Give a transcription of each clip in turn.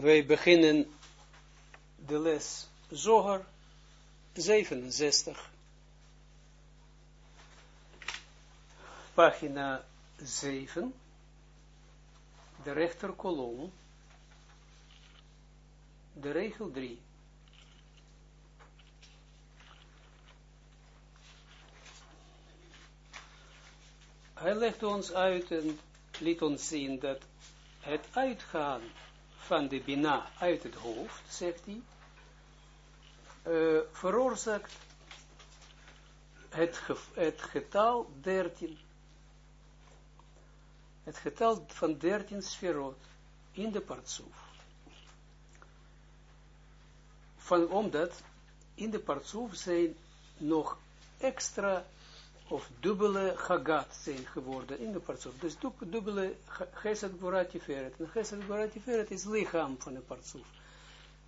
wij beginnen de les Zoger 67. Pagina 7, de rechterkolom, de regel 3. Hij legt ons uit en liet ons zien dat het uitgaan van de Bina uit het hoofd, zegt hij, uh, veroorzaakt het, het getal 13. Het getal van 13 sferot in de partsoef. Van, omdat in de partsoef zijn nog extra of dubbele chagat zijn geworden in de partsoef. Dus dubbele gesed goratiferet. En gesed goratiferet is lichaam van de partsoef.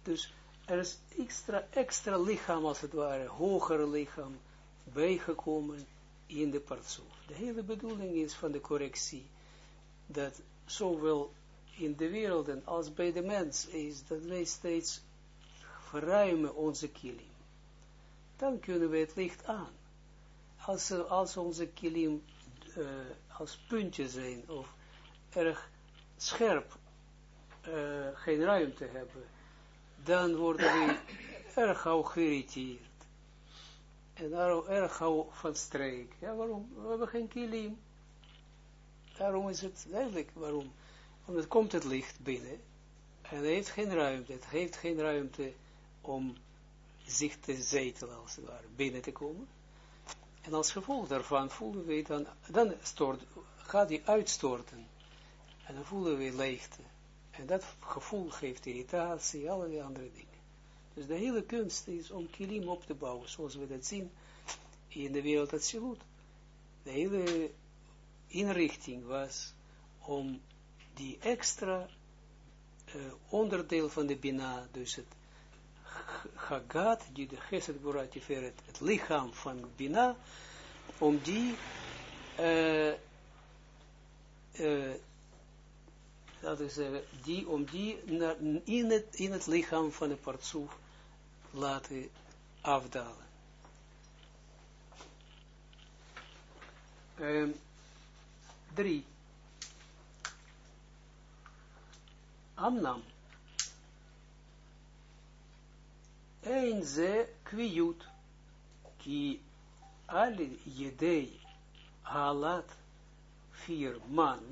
Dus er is extra, extra lichaam als het ware, hogere lichaam, bijgekomen in de partsoef. De hele bedoeling is van de correctie, dat zowel in de wereld als bij de mens is, dat wij steeds verruimen onze kilim. Dan kunnen we het licht aan als, als onze kilim uh, als puntjes zijn, of erg scherp, uh, geen ruimte hebben, dan worden we erg gauw geïrriteerd. En daarom erg gauw van streek. Ja, waarom? We hebben geen kilim. Daarom is het duidelijk waarom. Omdat komt het licht binnen. En het heeft geen ruimte. Het heeft geen ruimte om zich te zetelen, als het ware, binnen te komen. En als gevolg daarvan voelen we dan, dan gaat die uitstorten. En dan voelen we leegte. En dat gevoel geeft irritatie, allerlei andere dingen. Dus de hele kunst is om kilim op te bouwen, zoals we dat zien in de wereld absoluut. De hele inrichting was om die extra uh, onderdeel van de Bina, dus het Hagat, die de Geset Goratiferet, het lichaam van Bina, om die, uh, uh, laten we zeggen, die, om die naar, in, het, in het lichaam van de partsoef laten afdalen. Um, drie. Amnam. Een ze kwiut, ki al jedei halat vier man,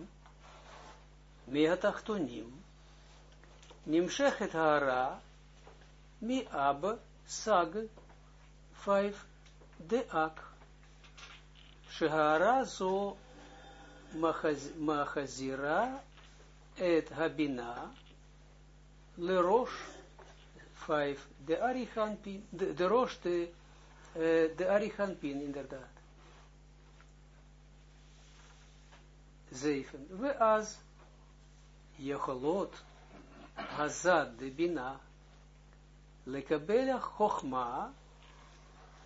meatachtonim, nimshechet hara, mi ab sag, vijf de ak. Shehara zo machazira et habina, lerosh vijf, de Arihanpin, de, de roos, de, uh, de Arihanpin, inderdaad. Zeven. We as Jecholot Hazad de Bina Lekabela Chochma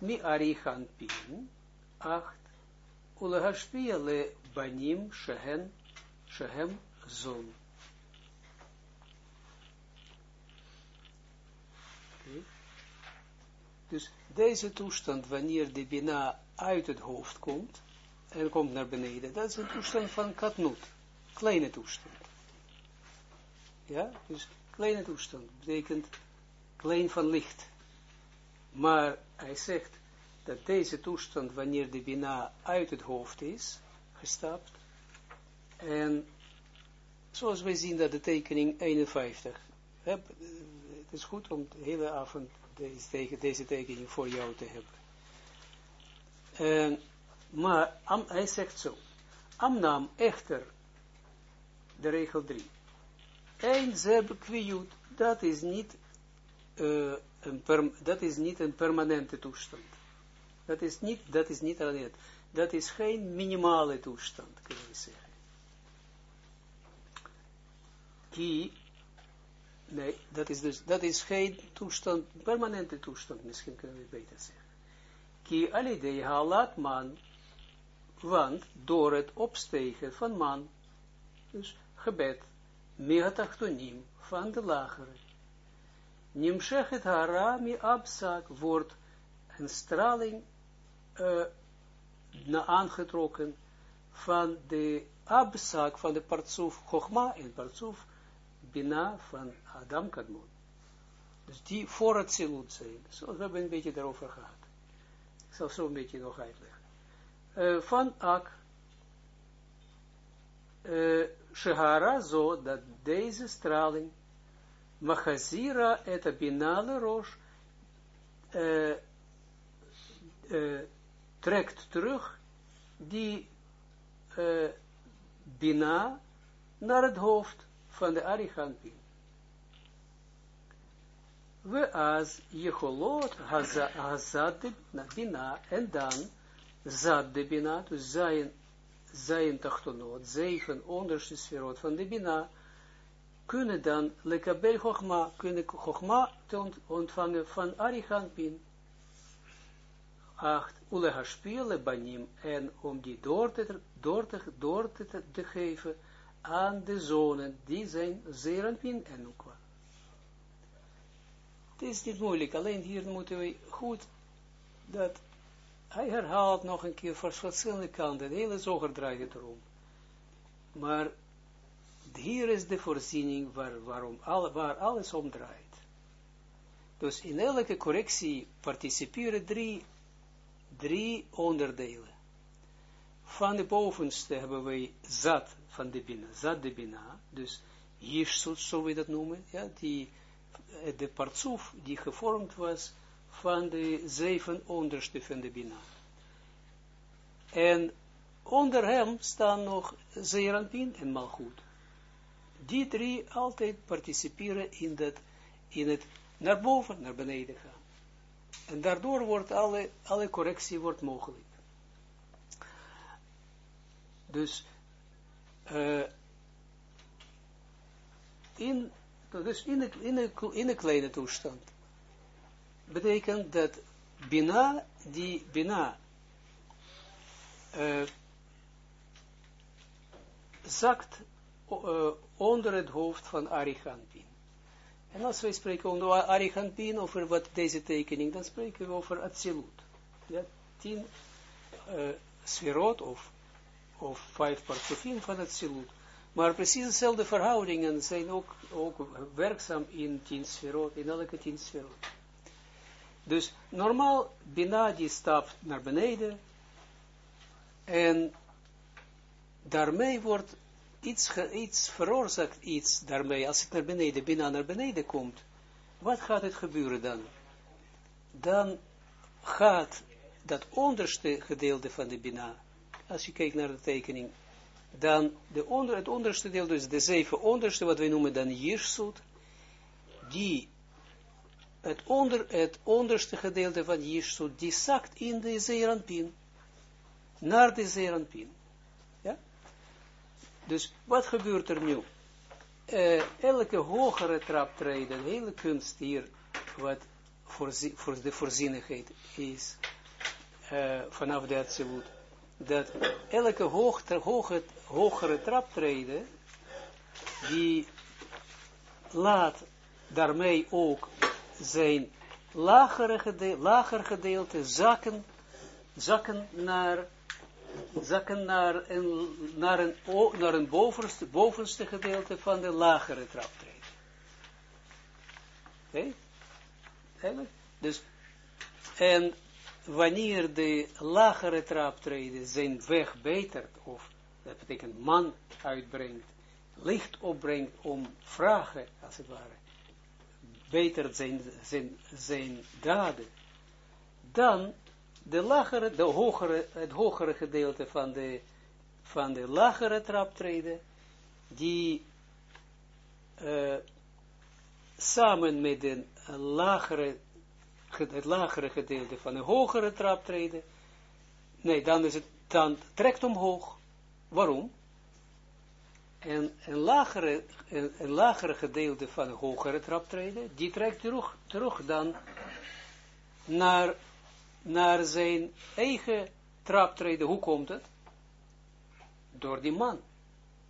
Mi Arihanpin acht Ulehashpia le Banim Shehen Shehem Zon. Dus deze toestand, wanneer de Bina uit het hoofd komt, en komt naar beneden, dat is een toestand van katnut, kleine toestand. Ja, dus kleine toestand, betekent klein van licht. Maar hij zegt dat deze toestand, wanneer de Bina uit het hoofd is, gestapt, en zoals wij zien dat de tekening 51, het is goed om de hele avond deze, deze tekening voor jou te hebben. En, maar am, hij zegt zo, Amnam echter, de regel 3, een zeb kwiut, dat is niet uh, een perm, dat is niet een permanente toestand. Dat is niet, dat is niet alleen Dat is geen minimale toestand, kunnen we zeggen. Nee, dat is dus, dat is geen toestand, permanente toestand, misschien kunnen we beter zeggen. Ki alidei halat man, want door het opstegen van man, dus gebed, meatachtonim van de lagere. Nimshechet hara mi abzak wordt een straling uh, na aangetrokken van de abzak van de partsoef Chogma en partsoef Bina van Adam Kadmon. Dus die voor het zilut zijn. Zo, we hebben een beetje daarover gehad. Ik zal zo een beetje nog uitleggen. Van Ak, uh, Shehara zo, dat deze straling, Machazira et Binale uh, trekt terug die uh, Bina naar het hoofd van de Arichampin. We as Jecholot hazad de Bina, en dan zad de Bina, dus zijn, zijn tachtonot, zeven onderste sferot van de Bina, kunnen dan lekabel Chogma, kunnen Chogma ontvangen van Arichampin. Acht, ulehaspiele banim, en om die door te, door te, door te, te geven aan de zonen, die zijn Zeranpin en Nukwa. Het is niet moeilijk, alleen hier moeten we goed, dat hij herhaalt nog een keer voor verschillende kanten, de hele zoger draait erom. Maar hier is de voorziening waar, waarom waar alles om draait. Dus in elke correctie participeren drie, drie onderdelen. Van de bovenste hebben wij zat van de bina, zat de bina, dus Jirsut, zo we dat noemen, ja, die, eh, de partsoef die gevormd was van de zeven onderste van de bina. En onder hem staan nog Zeranpin en Malchut. Die drie altijd participeren in, dat, in het naar boven, naar beneden gaan. En daardoor wordt alle, alle correctie wordt mogelijk. Dus uh, in, dus in, de, in, in kleine toestand betekent dat Bina, die Bina uh, zakt uh, onder het hoofd van Arichampin. En als wij spreken over Arichampin, over wat deze tekening, dan spreken we over Atsilut. Ja, tien uh, sferot of of vijf partsofim van het silut. Maar precies dezelfde verhoudingen zijn ook, ook werkzaam in tien sferot, in elke tien sferot. Dus normaal, Bina die stapt naar beneden en daarmee wordt iets, iets veroorzaakt, iets daarmee, als het naar beneden, Bina naar beneden komt, wat gaat het gebeuren dan? Dan gaat dat onderste gedeelte van de Bina, als je kijkt naar de tekening, dan de onder, het onderste deel, dus de zeven onderste, wat wij noemen dan Jirsut, die het, onder, het onderste gedeelte van Jirsut, die zakt in de Zeranpin, naar de Zeranpin. Ja? Dus wat gebeurt er nu? Uh, elke hogere traptreden, de hele kunst hier, wat voor, voor de voorzienigheid is, uh, vanaf de Atsilut, dat elke hoge, hogere traptreden, die laat daarmee ook zijn lagere gedeelte, lager gedeelte zakken, zakken naar, zakken naar een, naar een, naar een bovenste, bovenste gedeelte van de lagere traptreden. Oké? Okay? Dus, en wanneer de lagere traptreden zijn weg betert, of dat betekent man uitbrengt, licht opbrengt om vragen, als het ware, betert zijn, zijn, zijn daden, dan de lagere, de hogere, het hogere gedeelte van de, van de lagere traptreden, die uh, samen met de lagere het lagere gedeelte van een hogere traptreden. Nee, dan is het, dan trekt omhoog. Waarom? En een lagere, een, lagere gedeelte van een hogere traptreden, die trekt terug, terug dan naar, naar zijn eigen traptreden. Hoe komt het? Door die man.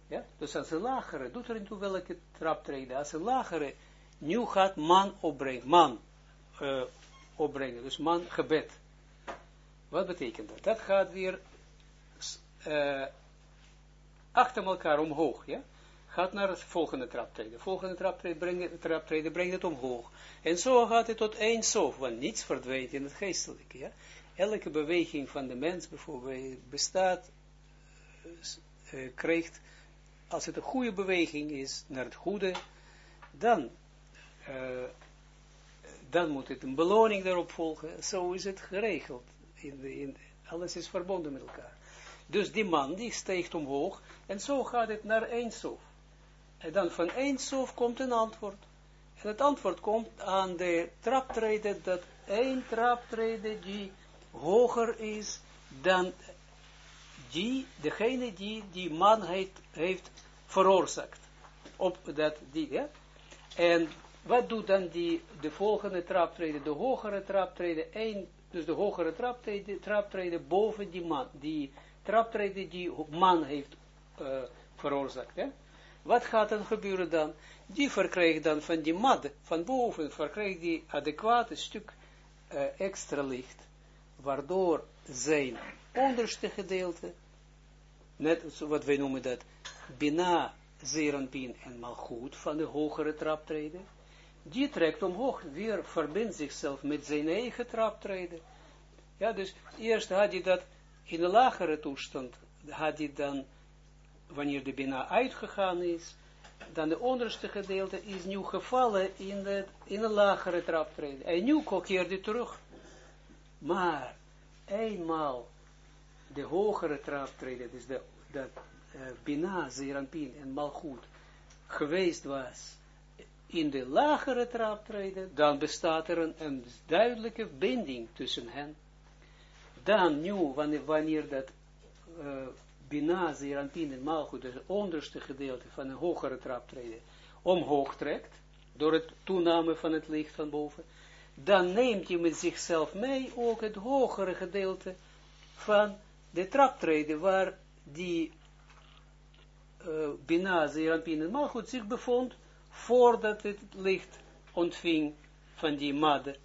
Ja? Dus als een lagere, doet er toe welke traptreden, als een lagere nu gaat man opbrengen, man uh, opbrengen, dus man gebed. Wat betekent dat? Dat gaat weer uh, achter elkaar omhoog, ja? Gaat naar het volgende traptreden. Volgende traptreden brengt, traptreden brengt het omhoog. En zo gaat het tot één sof, want niets verdwijnt in het geestelijke, ja? Elke beweging van de mens bijvoorbeeld bestaat, uh, krijgt, als het een goede beweging is naar het goede, dan uh, dan moet het een beloning daarop volgen. Zo is het geregeld. In in, alles is verbonden met elkaar. Dus die man die steekt omhoog en zo gaat het naar Eindsof. En dan van Eindsof komt een antwoord. En het antwoord komt aan de traptreden, dat één traptreden die hoger is dan die, degene die die man heeft, heeft veroorzaakt. Op dat, die, ja. En wat doet dan die, de volgende traptreden, de hogere traptreden, één, dus de hogere traptreden, traptreden boven die man, die traptreden die man heeft uh, veroorzaakt. Hè? Wat gaat dan gebeuren dan? Die verkrijgt dan van die mad, van boven, verkrijgt die adequate stuk uh, extra licht, waardoor zijn onderste gedeelte, net wat wij noemen dat, Bina, Zeranpin en Malchut van de hogere traptreden, die trekt omhoog, weer verbindt zichzelf met zijn eigen traptreden. Ja, dus eerst had hij dat in de lagere toestand, had hij dan, wanneer de Bina uitgegaan is, dan de onderste gedeelte is nu gevallen in de, in de lagere traptreden. En nu keert hij terug. Maar, eenmaal de hogere traptreden, dus de, dat uh, Bina, en Malchut, geweest was, in de lagere traptreden, dan bestaat er een, een duidelijke binding tussen hen. Dan nu, wanneer, wanneer dat uh, Bina, Zeranpin en Malchut, het onderste gedeelte van een hogere traptreden, omhoog trekt, door het toename van het licht van boven, dan neemt hij met zichzelf mee ook het hogere gedeelte van de traptreden, waar die uh, Bina, Zeranpin en Malchut zich bevond, voordat het licht ontving van die madde.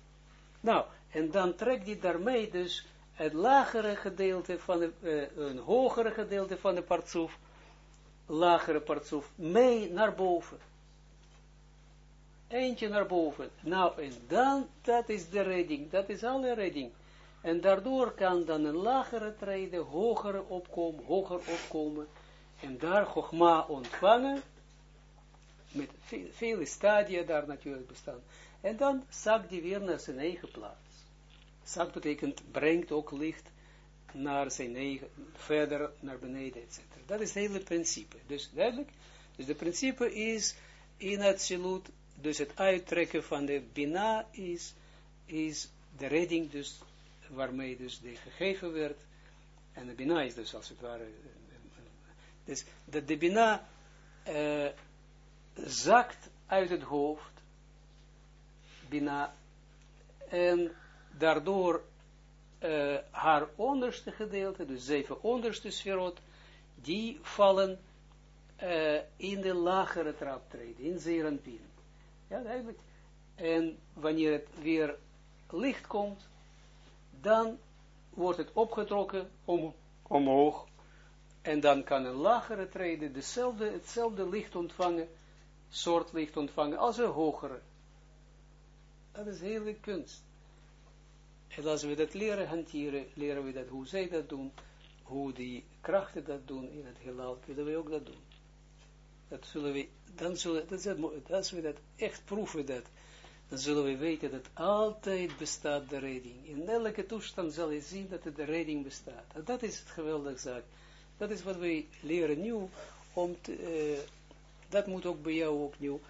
Nou, en dan trekt hij daarmee dus het lagere gedeelte van de, uh, een hogere gedeelte van de partsoef, lagere partsoef, mee naar boven. Eentje naar boven. Nou, en dan, dat is de redding, dat is alle redding. En daardoor kan dan een lagere treden, hogere opkomen, hoger opkomen, en daar Chogma ontvangen, met vele stadia daar natuurlijk bestaan. En dan zakt die weer naar zijn eigen plaats. Zak betekent, brengt ook licht naar zijn eigen, verder naar beneden, etc. Dat is het hele principe. Dus duidelijk, dus de principe is in het silut, dus het uittrekken van de bina is, is de redding dus, waarmee dus de gegeven werd, en de bina is dus als het ware, dus dat de bina uh, zakt uit het hoofd, Bina, en daardoor uh, haar onderste gedeelte, dus zeven onderste sferot, die vallen uh, in de lagere traptreden, in Zeranpin. Ja, duidelijk. En wanneer het weer licht komt, dan wordt het opgetrokken om, omhoog, en dan kan een lagere treden dezelfde, hetzelfde licht ontvangen, soort licht ontvangen als een hogere. Dat is hele kunst. En als we dat leren hanteren, leren we dat hoe zij dat doen, hoe die krachten dat doen in het heelal, kunnen we ook dat doen. Dat zullen we, dan zullen, dat is als we dat echt proeven, dat, dan zullen we weten dat altijd bestaat de redding. In elke toestand zal je zien dat de redding bestaat. Dat is het geweldige zaak. Dat is wat wij leren nu, om te, uh, dat moet ook bij jou ook nieuw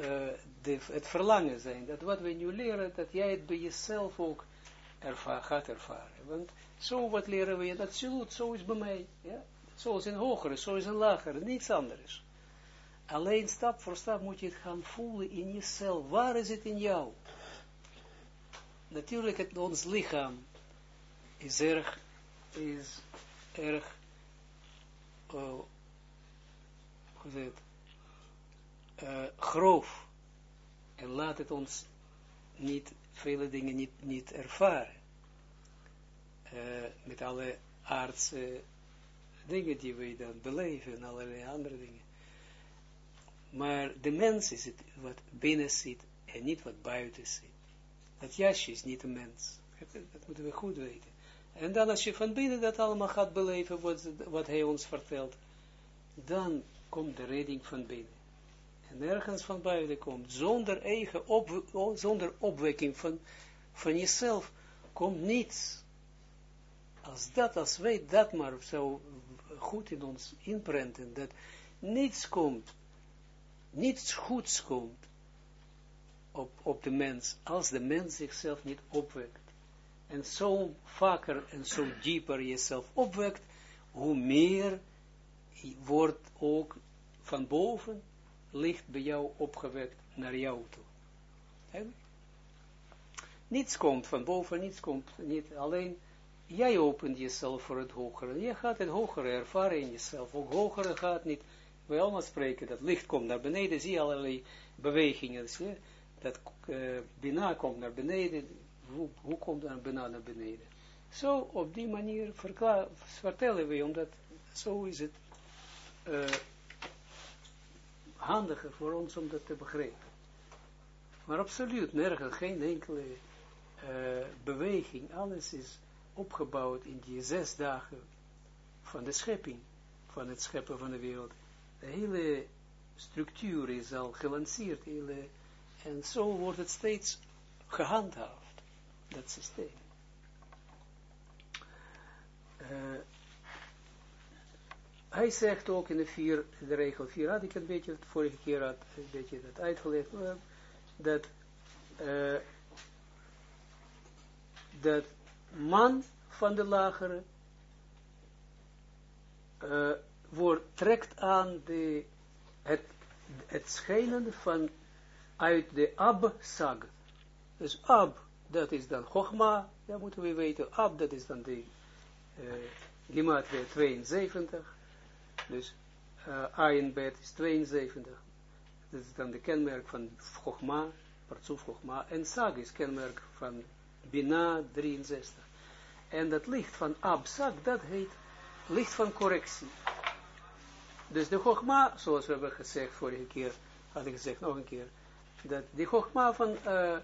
uh, de, het verlangen zijn. Dat wat we nu leren, dat jij het bij jezelf ook erva gaat ervaren. Want zo wat leren we, dat absoluut, zo is bij mij. Ja? Zo is een hogere, zo is een lagere, niets anders. Alleen stap voor stap moet je het gaan voelen in jezelf. Waar is het in jou? Natuurlijk, het, ons lichaam is erg, is erg uh, gezet, uh, grof. En laat het ons niet, vele dingen niet, niet ervaren. Uh, met alle aardse dingen die we dan beleven en allerlei andere dingen. Maar de mens is het wat binnen zit en niet wat buiten zit. Dat jasje is niet een mens. Dat moeten we goed weten. En dan als je van binnen dat allemaal gaat beleven, wat, wat hij ons vertelt, dan komt de redding van binnen. En nergens van buiten komt, zonder eigen op, zonder opwekking van, van jezelf, komt niets. Als dat, als wij dat maar zo goed in ons inprenten, dat niets komt, niets goeds komt op, op de mens, als de mens zichzelf niet opwekt. En zo vaker en zo dieper jezelf opwekt, hoe meer wordt ook van boven licht bij jou opgewekt naar jou toe. Niets komt van boven, niets komt niet alleen jij opent jezelf voor het hogere. Je gaat het hogere ervaren in jezelf. Ook hogere gaat niet. We allemaal spreken dat licht komt naar beneden. Zie je allerlei bewegingen. Dat uh, komt naar beneden. Hoe, hoe komt dan Bina naar beneden? Zo op die manier vertellen we, omdat zo is het uh, handiger voor ons om dat te begrijpen. Maar absoluut nergens, geen enkele uh, beweging, alles is opgebouwd in die zes dagen van de schepping, van het scheppen van de wereld. De hele structuur is al gelanceerd, en zo wordt het steeds gehandhaafd, dat systeem. Uh, hij zegt ook in de, vier, de regel 4, had ik een beetje, vorige keer had een beetje dat uitgelegd, dat, uh, dat man van de lagere uh, wordt, trekt aan de, het, het schijnen van uit de ab-sag. Dus ab, dat is dan chogma, dat moeten we weten, ab, dat is dan de uh, gematria 72, dus uh, ayin bet is 72, dat is dan de kenmerk van chogma, partsuf chogma, en sag is kenmerk van bina 63. En dat licht van abzak, dat heet licht van correctie. Dus de Chogma, zoals we hebben gezegd vorige keer, had ik gezegd nog een keer, dat die Chogma van uh,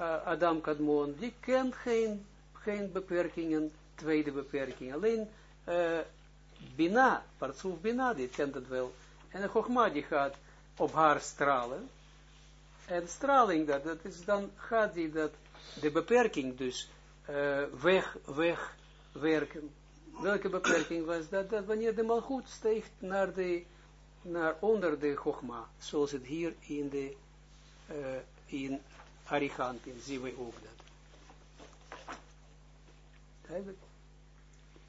uh, Adam Kadmon, die kent geen, geen beperkingen, tweede beperking, alleen uh, Bina, Partsuf Bina, die kent het wel. En de Chogma die gaat op haar stralen. En straling, dat, dat is dan gaat die dat, de beperking dus uh, weg, wegwerken. Welke beperking was dat? Dat wanneer de malgoed steekt naar de, naar onder de chogma, zoals het hier in de, uh, in Arigantin, zien we ook dat.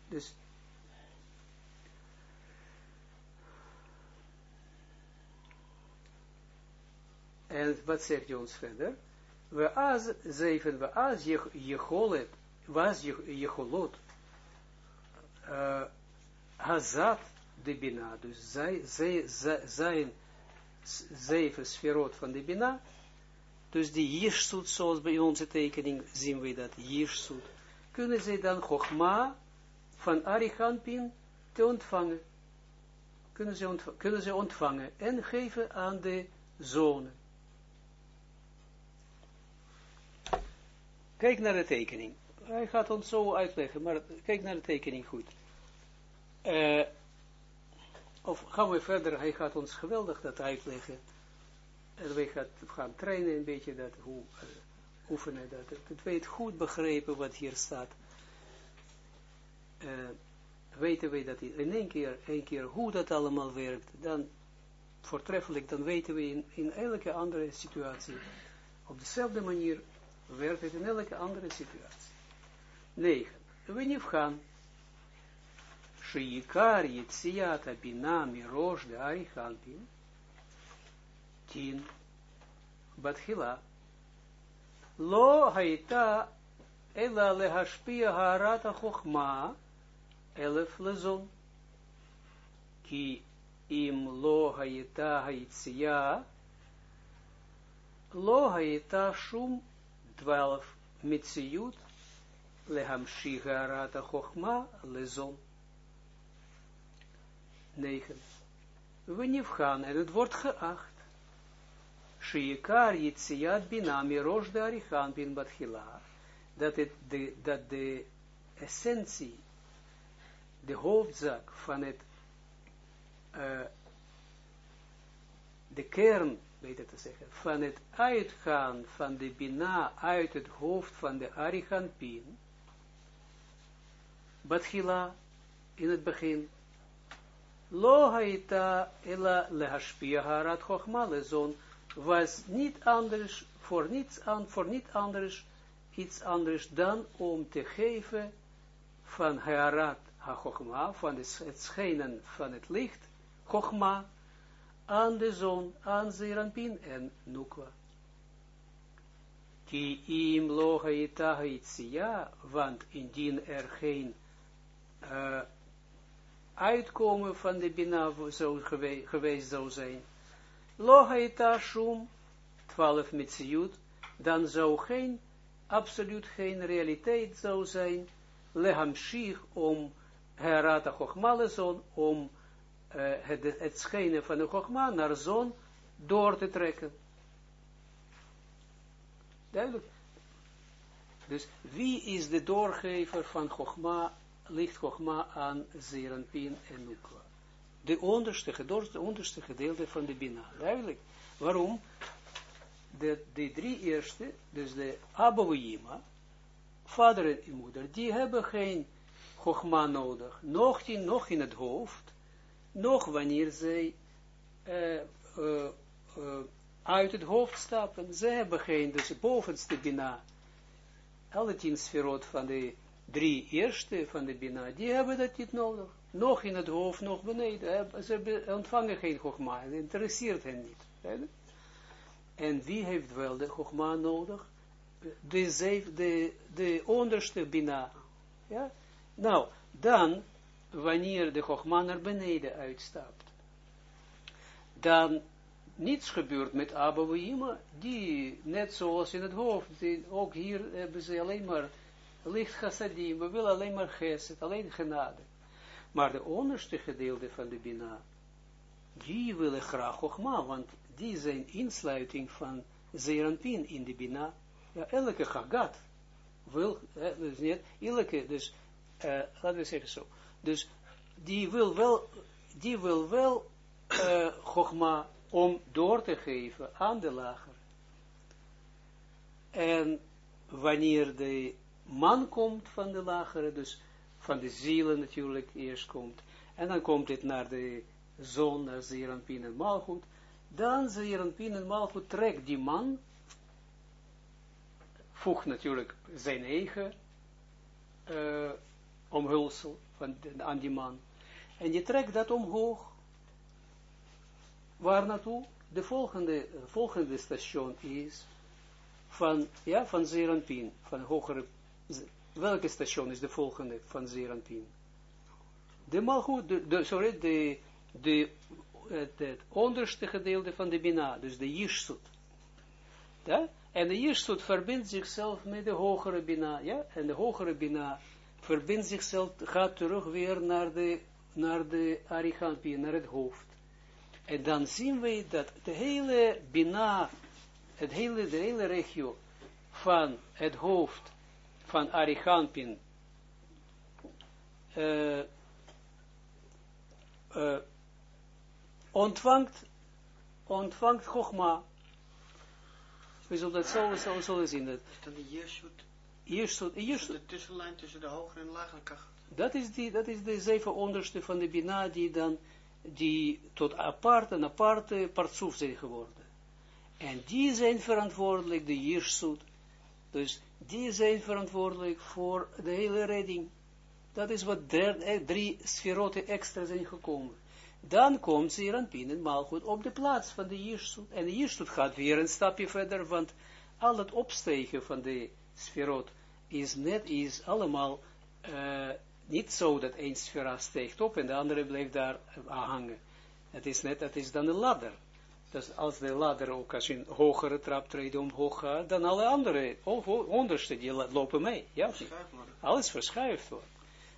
Dus, en wat zegt je ons verder? we az zeven, we az jecholet, was jecholot, uh, hazat de bina, dus zij, zij, zijn zeven sferot van de bina, dus die jirsut, zoals bij onze tekening zien we dat, jirsut, kunnen zij dan chogma van Arihanpin te ontvangen, kunnen ze, ontvangen, kunnen ze ontvangen en geven aan de zonen. Kijk naar de tekening. Hij gaat ons zo uitleggen, maar kijk naar de tekening goed. Uh, of gaan we verder, hij gaat ons geweldig dat uitleggen. En wij gaan, trainen een beetje dat, hoe uh, oefenen dat. Dat weet goed begrepen wat hier staat. Uh, weten we dat in één keer, één keer hoe dat allemaal werkt, dan voortreffelijk, dan weten we in elke andere situatie op dezelfde manier werkt het in elke andere situatie. 9. Wenifgan. Sheikar Yitsiata Bina Mirosh de Arichanpin. 10. Batchila. Lo haita ela lehashpia harata chochma elef lezon. Ki im lo hayeta haitsia, lo hayeta shum twaalf mitziyut lehamshiga arata chochma lezon. 9. We gaan en het wordt geacht. Shiikar Yitsiat Bina Mirosh de Arichan bin Batchila. Dat, het de, dat de essentie, de hoofdzak van het, uh, de kern, beter te zeggen, van het uitgaan van de Bina uit het hoofd van de Arichan Pin, Batchila, in het begin, Lo haita ela lehashpia chochma lezon, was niet anders, voor niets aan, voor niet anders, iets anders dan om te geven van harat ha van het schijnen van het licht, chogma, aan de zon, aan Zeranpin en Nukwa. Ki im loga itaha want indien er geen uh, uitkomen van de Bina zou geweest zou zijn, Lohaita Shum, 12 Mitsiut, dan zou geen, absoluut geen realiteit zou zijn, Lehamshich om Herata Chochmalezon, om uh, het, het schijnen van de Chochma naar zon door te trekken. Duidelijk. Dus wie is de doorgever van Chochma, licht Chochma aan Zeranpin en Nukwa? de onderste, de onderste gedeelte van de Bina. Duidelijk. Waarom? De, de drie eerste, dus de Abouima, vader en moeder, die hebben geen Chogma nodig, nog in, nog in het hoofd, nog wanneer zij uh, uh, uh, uit het hoofd stappen. Ze hebben geen, dus bovenste Bina, alle tien sferot van de drie eerste van de Bina, die hebben dat niet nodig nog in het hoofd, nog beneden. Ze ontvangen geen gogma, het interesseert hen niet. En wie heeft wel de gogma nodig? De, de onderste bina. Ja? Nou, dan, wanneer de gogma naar beneden uitstapt, dan niets gebeurt met Abouima, die, net zoals in het hoofd, die, ook hier hebben ze alleen maar licht chassadim, we willen alleen maar geset, alleen genade. Maar de onderste gedeelte van de Bina, die willen graag Chogma, want die zijn insluiting van Zeranpin in de Bina. Ja, elke Chagat wil, eh, dus niet, elke, dus, uh, laten we zeggen zo, dus die wil wel, die wil wel uh, om door te geven aan de lager. En wanneer de man komt van de lagere, dus van de zielen natuurlijk eerst komt. En dan komt het naar de zon, naar Zeranpin en Malchut. Dan Zeranpin en Malchut trekt die man, voegt natuurlijk zijn eigen uh, omhulsel van, aan die man. En die trekt dat omhoog. Waar naartoe? De volgende, volgende station is van, ja, van Zeranpin, van hogere welke station is de volgende van Zeranpin? De Malchut, de, de, sorry, de, de, het, het, onderste gedeelte van de Bina, dus de Yishsut. Ja? En de Yishsut verbindt zichzelf met de hogere Bina, ja? En de hogere Bina verbindt zichzelf, gaat terug weer naar de, naar de Arichampin, naar het hoofd. En dan zien we dat de hele Bina, het hele, de hele regio van het hoofd van Arichampin uh, uh, ontvangt, ontvangt Chogma. We zullen dat zo, zo zien. Dat, de. De tussenlijn tussen de hogere en lagere kracht. Dat is, die, dat is de zeven onderste van de Bina die dan die tot apart en aparte partsoef zijn geworden. En die zijn verantwoordelijk, de Jirsut. Dus die zijn verantwoordelijk voor de hele redding. Dat is wat drie, drie sferoten extra zijn gekomen. Dan komt Zeranpin en Malchut op de plaats van de Jirsut. En de Jirsut gaat weer een stapje verder, want al het opstegen van de sferot is net, is allemaal uh, niet zo dat één sfera steekt op en de andere blijft daar hangen. Het is net, het is dan een ladder. Dus als de ladder ook als je een hogere traptreden omhoog gaat, dan alle andere onderste die lopen mee. Ja? Alles verschuift wordt.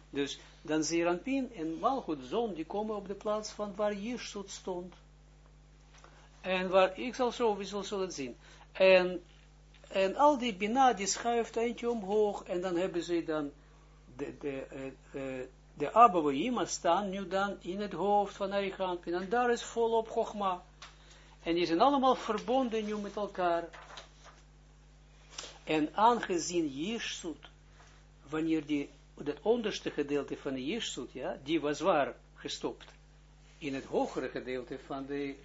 Dus dan Zeranpin en Malchut, zon, die komen op de plaats van waar Jirsut stond. En waar, ik zal zo, we zullen zien. En, en al die Bina, die schuift eentje omhoog, en dan hebben ze dan de, de, uh, de Abba staan nu dan in het hoofd van Arichampin, en daar is volop Chogma. En die zijn allemaal verbonden nu met elkaar. En aangezien Jirsut, wanneer die, dat onderste gedeelte van de Jirsut, ja, die was waar gestopt, in het hogere gedeelte van de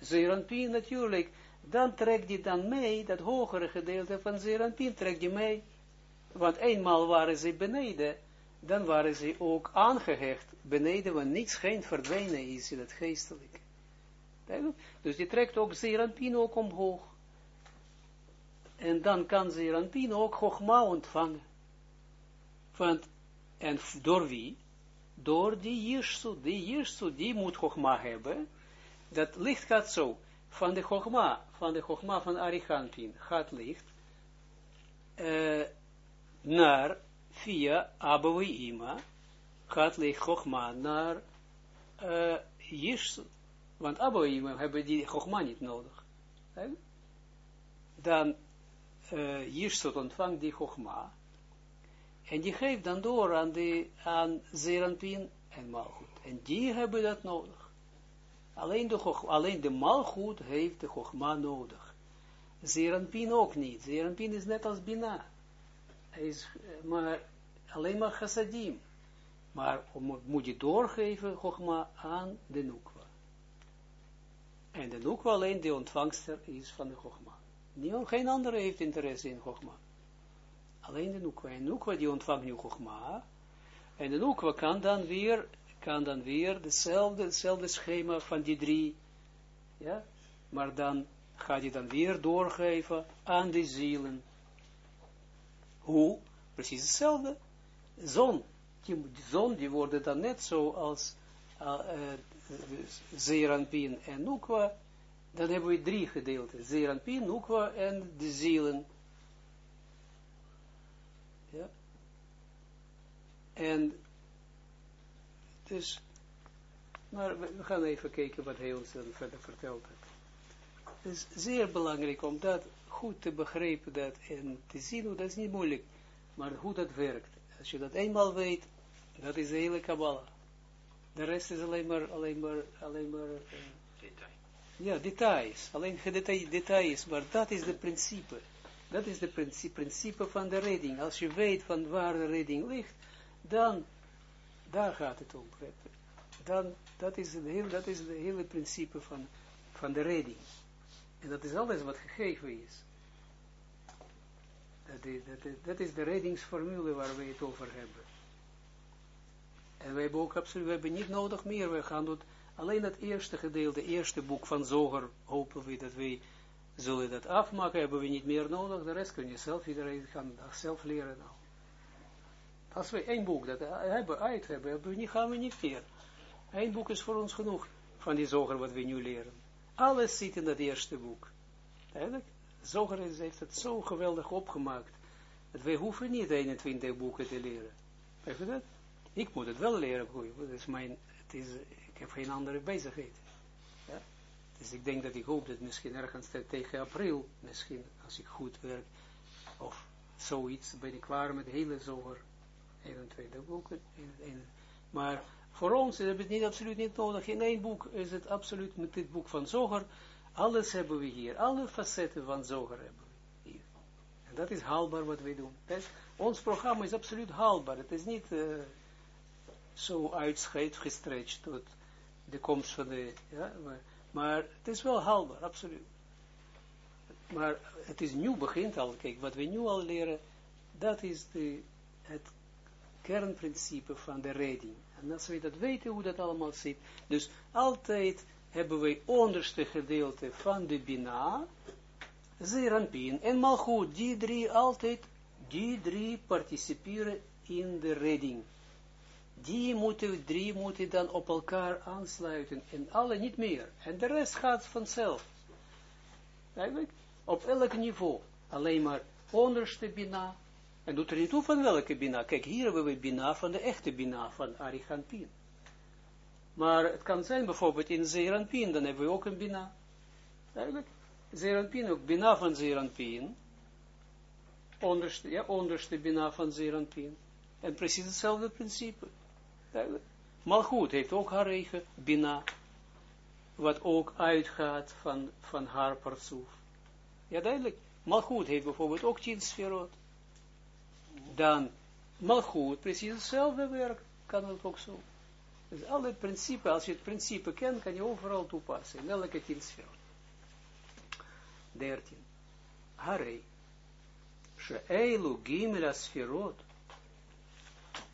Zeranpien natuurlijk, dan trekt die dan mee, dat hogere gedeelte van Zeranpien trekt die mee, want eenmaal waren ze beneden, dan waren ze ook aangehecht beneden, want niets geen verdwijnen is in het geestelijke. Dus die trekt ook Zeranpien ook omhoog. En dan kan Zeranpien ook Chogma ontvangen. Want, en door wie? Door die Jirsut. Die Jirsut, die moet Chogma hebben. Dat licht gaat zo. Van de Chogma, van de Chogma van Arichampin gaat licht. Uh, naar, via Abawi gaat licht Chogma naar uh. Want Aboïm hebben die Chogma niet nodig. Dan uh, ontvangt die Chogma. En die geeft dan door aan, de, aan Zeranpin en Malchut. En die hebben dat nodig. Alleen de, alleen de Malchut heeft de Chogma nodig. Zeranpin ook niet. Zeranpin is net als Bina. Hij is maar, alleen maar chassadim. Maar moet je doorgeven, Chogma, aan de Nukwa. En de Nukwa alleen de ontvangster is van de Chogma. geen andere heeft interesse in Chogma. Alleen de Nukwa. En Nukwa die ontvangt nu Chogma. En de Nukwa kan dan weer, kan dan weer hetzelfde schema van die drie. Ja, maar dan gaat hij dan weer doorgeven aan de zielen. Hoe? Precies hetzelfde. Zon. Die, zon die worden dan net zo als uh, Zeranpin en Nukwa, dan hebben we drie gedeelten. Zeranpin, Nukwa en de zielen. Ja. En dus, maar we gaan even kijken wat hij ons dan verder verteld heeft. Het is zeer belangrijk om dat goed te begrijpen dat, en te zien, hoe dat is niet moeilijk, maar hoe dat werkt. Als je dat eenmaal weet, dat is de hele Kabbalah. De rest is alleen maar, alleen maar, alleen maar... Uh, Detail. Ja, details. Alleen detail, details, maar dat is het principe. Dat is het principe, principe van de reading. Als je weet van waar de reading ligt, dan, daar gaat het om. Dan, dat is het hele, dat is het hele principe van, van de reading. En dat is alles wat gegeven is. Dat is, dat, is de redingsformule waar we het over hebben. En wij hebben ook absoluut, we hebben niet nodig meer, we gaan doen alleen het eerste gedeelte, eerste boek van Zoger, hopen we dat wij zullen dat afmaken, hebben we niet meer nodig, de rest kun je zelf, iedereen kan dat zelf leren nou. Als we één boek dat hebben, uit hebben, gaan we niet meer. Eén boek is voor ons genoeg van die zoger wat we nu leren. Alles zit in dat eerste boek. Eigenlijk, zoger heeft het zo geweldig opgemaakt, dat wij hoeven niet 21 boeken te leren. Weet je dat? Ik moet het wel leren. Dat is mijn, het is, ik heb geen andere bezigheid. Ja? Dus ik denk dat ik hoop dat misschien ergens tegen april, misschien als ik goed werk, of zoiets, ben ik klaar met de hele zomer, 21 boeken. maar voor ons is het niet, absoluut niet nodig. In één boek is het absoluut met dit boek van Zoger. Alles hebben we hier. Alle facetten van Zoger hebben we hier. En dat is haalbaar wat wij doen. ons programma is absoluut haalbaar. Het is niet... Uh, zo uitgestretched tot de komst van de, ja, maar, maar het is wel haalbaar, absoluut. Maar het is nieuw begint al, kijk, wat we nu al leren, dat is de, het kernprincipe van de reading. En als we dat weten, hoe dat allemaal zit, dus altijd hebben we onderste gedeelte van de Bina, Zeranpin en Malchut, die drie altijd, die drie participeren in de reading die moeten, drie moeten dan op elkaar aansluiten, en alle niet meer. En de rest gaat vanzelf. Eigenlijk, op elk niveau. Alleen maar onderste bina, en doet er niet toe van welke bina. Kijk, hier hebben we bina van de echte bina van Arichampin. Maar het kan zijn bijvoorbeeld in Zeranpin, dan hebben we ook een bina. Eigenlijk, Zeranpin, ook bina van Zeranpin. Onderste, ja, onderste bina van Zeranpin. En precies hetzelfde principe. Maar goed, heeft ook haar eigen bina. Wat ook uitgaat van, van haar partsoef. Ja, duidelijk. Maar goed, heeft bijvoorbeeld ook tien sferot dan malchut, precies hetzelfde werk, kan het ook zo. Dus alle principes, als je het principe kent, kan je overal toepassen, in elke tien sfeer. 13. Harei. She'eilu gimela sferot.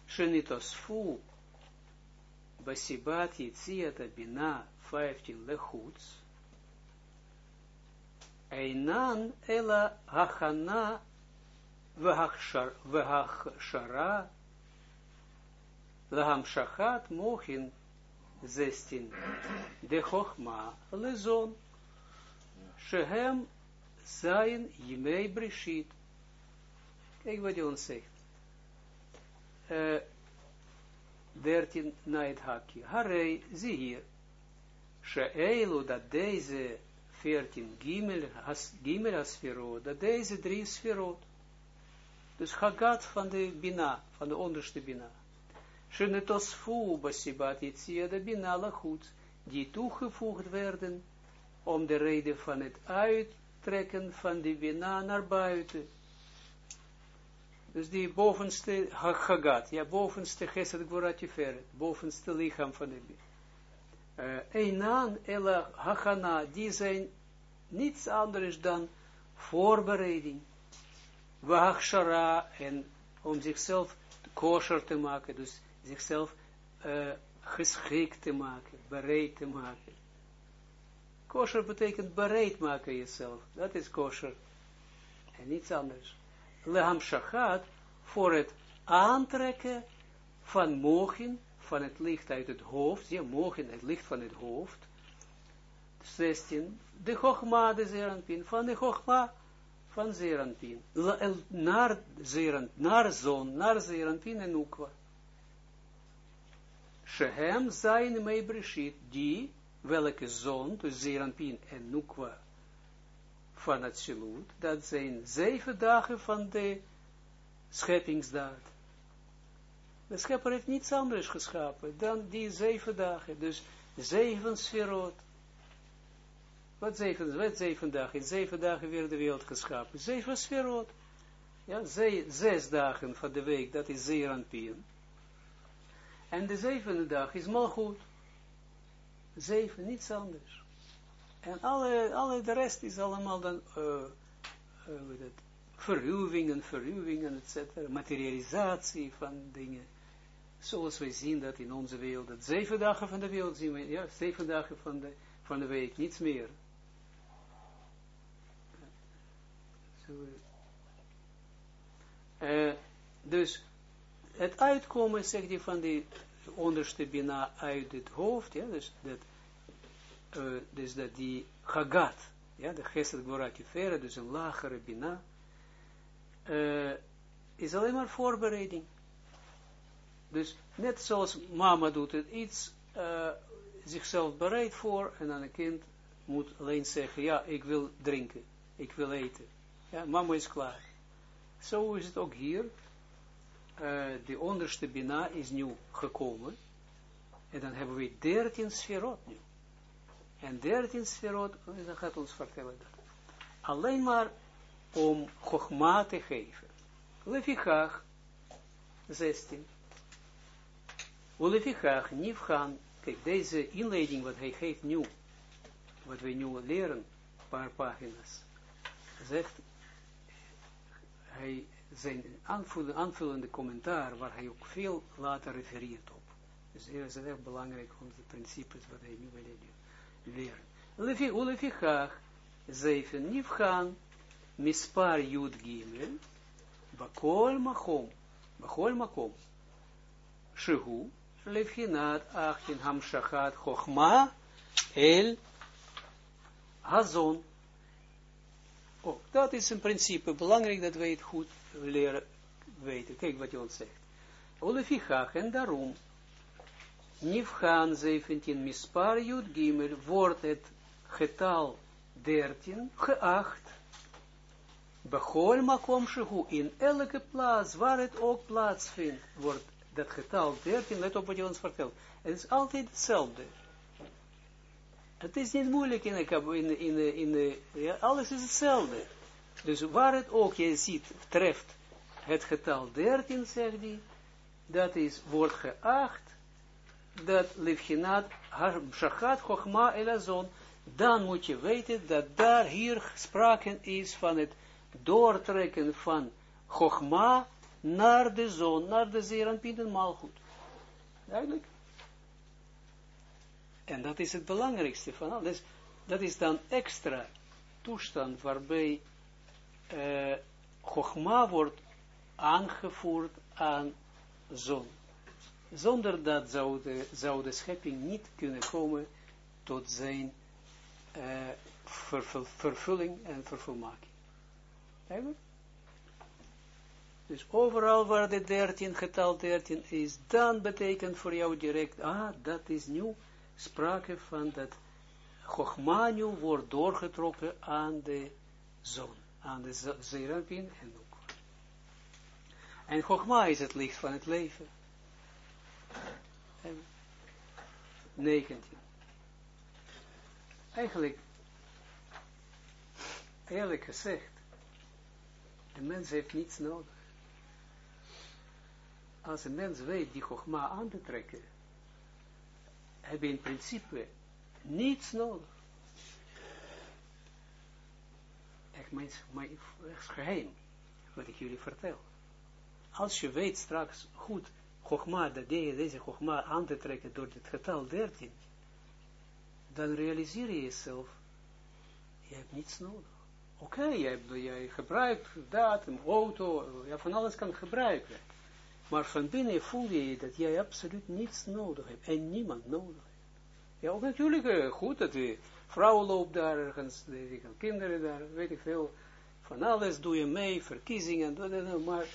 She'nitosfu. Basibat yitziat abina 15 lechutz. Einan ela hachana Vehachshara, Lahamshachat mochin 16. De Chochma, Lezon, Shehem zijn Yimei Brishit. Kijk wat hij ons zegt. 13 na het hakje. Harei, zie hier. She'eilu, dat deze 14 gimel, asferot, dat deze drie sferot, dus Hagat van de Bina, van de onderste Bina. Shenetosfu basibat yitzia de Bina lachut, die toegevoegd werden om de reden van het uittrekken van de Bina naar buiten. Dus die bovenste Hagat, ja, bovenste Gesed Gvoratiferet, bovenste lichaam van de Bina. Uh, Einan Ella Hachana, die zijn niets anders dan voorbereiding Wachshara, en om zichzelf kosher te maken, dus zichzelf uh, geschikt te maken, bereid te maken. Kosher betekent bereid maken jezelf, dat is kosher. En niets anders. Leham shachat, voor het aantrekken van mogen, van het licht uit het hoofd, ja, mogen, het licht van het hoofd. 16. De Chogma, de Zeranpin, van de Chogma van Zeranpin, naar Zerant, naar zon, naar Zeranpin en Ukwa. Shehem zijn mei breshit, die, welke zon, dus Zeranpin en Nukwa, van het Shilut, dat zijn zeven dagen van de scheppingsdaad. De schepper heeft niets anders geschapen dan die zeven dagen, dus zeven sferot, wat zeven, wat zeven dagen? In zeven dagen werd de wereld geschapen. Zeven sferot. Ja, zes dagen van de week, dat is Zeranpien. En de zevende dag is goed. Zeven, niets anders. En alle, alle de rest is allemaal dan, uh, uh, het, verruwingen, verruwingen, etc. Materialisatie van dingen. Zoals wij zien dat in onze wereld, dat zeven dagen van de wereld zien we, ja, zeven dagen van de, van de week, niets meer. Uh, dus het uitkomen, zegt hij, van die onderste bina uit het hoofd, ja, dus dat, uh, dus dat die hagat, ja, de gesed gvoratifere, dus een lagere bina, is alleen maar voorbereiding. Dus net zoals mama doet het iets, zichzelf bereid voor, en dan een kind moet alleen zeggen, ja, ik wil drinken, ik wil eten. Ja, mama is klaar. Zo is het ook hier. Uh, de onderste bina is nu gekomen. En dan hebben we dertien sferot nu. En dertien sferot, dan gaat ons vertellen dat. Alleen maar om chogma te geven. Lefichach, 16. Lefichach, gaan. kijk, deze inleiding wat hij geeft nu, wat wij nu leren, een paar pagina's, zegt hij zijn aanvullende, aanvullende commentaar, waar hij ook veel later refereert op. Dus het is belangrijk om de principes wat hij nu wil leren. Lefi, ulefichach, zeven, nifchan, mispar yud gimel, bakol makom, bakol makom, shehu, levchinat achin hamshachat chochma el hazon. Oh, dat is een principe, belangrijk dat wij het goed leren weten. Kijk wat je ons zegt. Olefichach, en daarom, Nifgaan 17, mispar jud gimel, wordt het getal 13 geacht, Bechol makom shehu, in elke plaats waar het ook plaatsvindt, wordt dat getal 13, let op wat je ons vertelt. Het is altijd hetzelfde. Het is niet moeilijk in, in, ja, alles is hetzelfde. Dus waar het ook je ziet, treft het getal 13, zegt hij, dat is, wordt geacht, dat Livchinat, Shachat, Chochma, Elazon, dan moet je weten dat daar hier sprake is van het doortrekken van Chochma naar de zon, naar de Zeranpien en Malchut. Duidelijk? En dat is het belangrijkste van alles. Dat is dan extra toestand waarbij uh, Chogma wordt aangevoerd aan zon. Zonder dat zou de, zou de schepping niet kunnen komen tot zijn uh, vervulling en vervolmaking. Dus overal waar de 13, getal 13 is, dan betekent voor jou direct, ah, dat is nu sprake van dat Chogma wordt doorgetrokken aan de zon, aan de Zerapin en ook. En Chogma is het licht van het leven. 19. Eigenlijk, eerlijk gezegd, de mens heeft niets nodig. Als een mens weet die Chogma aan te trekken, heb je in principe niets nodig. Echt mijn, mijn geheim, wat ik jullie vertel. Als je weet straks goed dat deze Chogma aan te trekken door het getal 13, dan realiseer je jezelf, je hebt niets nodig. Oké, okay, jij, gebruikt dat, een auto, ja, van alles kan gebruiken. Maar van binnen voel je dat jij absoluut niets nodig hebt en niemand nodig heeft. Ja, ook natuurlijk uh, goed dat die vrouw loopt daar ergens, de kinderen daar, weet ik veel, van alles doe je mee, verkiezingen, maar,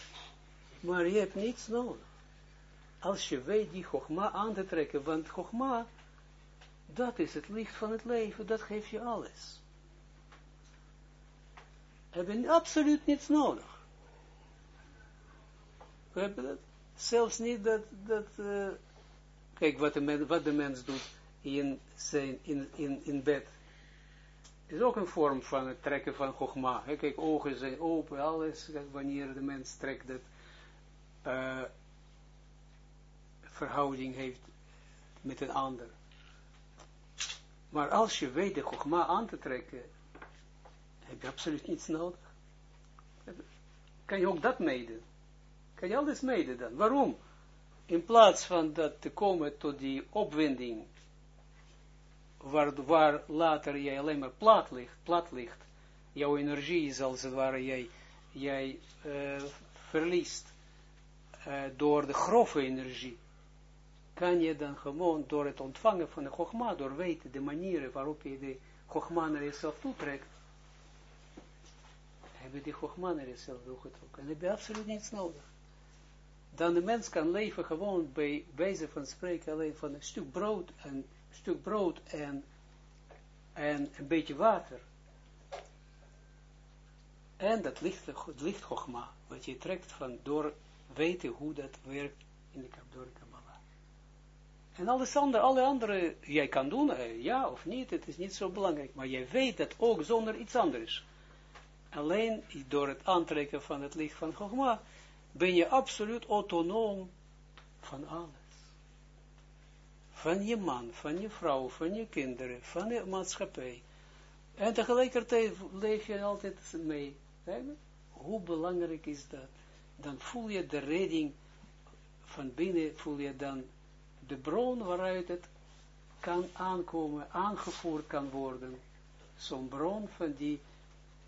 maar je hebt niets nodig. Als je weet die Chogma aan te trekken, want Chogma, dat is het licht van het leven, dat geeft je alles hebben absoluut niets nodig. Begrijp je dat? Zelfs niet dat, dat uh, kijk wat de, wat de mens doet in, zijn, in, in, in bed. is ook een vorm van het trekken van gogma. Kijk, ogen zijn open, alles, wanneer de mens trekt dat uh, verhouding heeft met een ander. Maar als je weet de gogma aan te trekken, heb je absoluut niets nodig. Kan je ook dat meedoen? Kan je alles meedoen dan? Waarom? In plaats van dat te komen tot die opwinding, waar, later jij alleen maar plat ligt, plat jouw energie is als het ware jij, jij uh, verliest uh, door de grove energie, kan je dan gewoon door het ontvangen van de gogma, door weten de manieren waarop je de gogma naar jezelf toetrekt, hebben die Chogma naar jezelf doorgetrokken. En heb je absoluut niets nodig. Dan de mens kan leven gewoon bij wijze van spreken alleen van een stuk brood en een stuk brood en, en een beetje water. En dat licht, het licht Chogma, wat je trekt van door weten hoe dat werkt in de door. En alles andere, alle andere, jij kan doen, eh, ja of niet, het is niet zo belangrijk, maar jij weet dat ook zonder iets anders alleen door het aantrekken van het licht van Chogma, ben je absoluut autonoom van alles. Van je man, van je vrouw, van je kinderen, van je maatschappij. En tegelijkertijd leef je altijd mee. Hoe belangrijk is dat? Dan voel je de redding van binnen, voel je dan de bron waaruit het kan aankomen, aangevoerd kan worden. Zo'n bron van die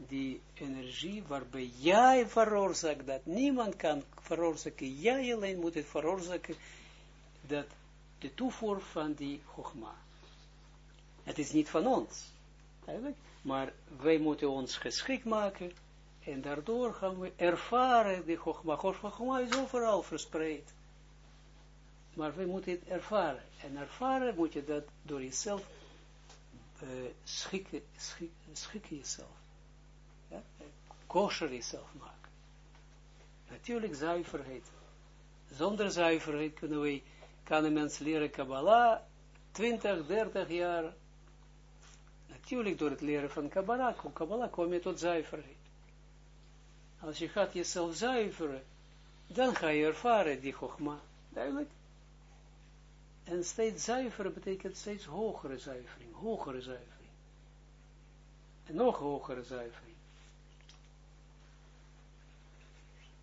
die energie waarbij jij veroorzaakt dat. Niemand kan veroorzaken. Jij alleen moet het veroorzaken dat de toevoer van die Chogma. Het is niet van ons, eigenlijk, maar wij moeten ons geschikt maken en daardoor gaan we ervaren die Chogma. Chogma is overal verspreid. Maar we moeten het ervaren. En ervaren moet je dat door jezelf uh, schikken, schik, schikken jezelf. Ja? Kosher jezelf maken. Natuurlijk zuiverheid. Zonder zuiverheid kunnen we, kan een mens leren Kabbalah 20, 30 jaar. Natuurlijk door het leren van Kabbalah, Kabbalah kom je tot zuiverheid. Als je gaat jezelf zuiveren, dan ga je ervaren die Chogma. Duidelijk? En steeds zuiveren betekent steeds hogere zuivering, hogere zuivering. En nog hogere zuivering.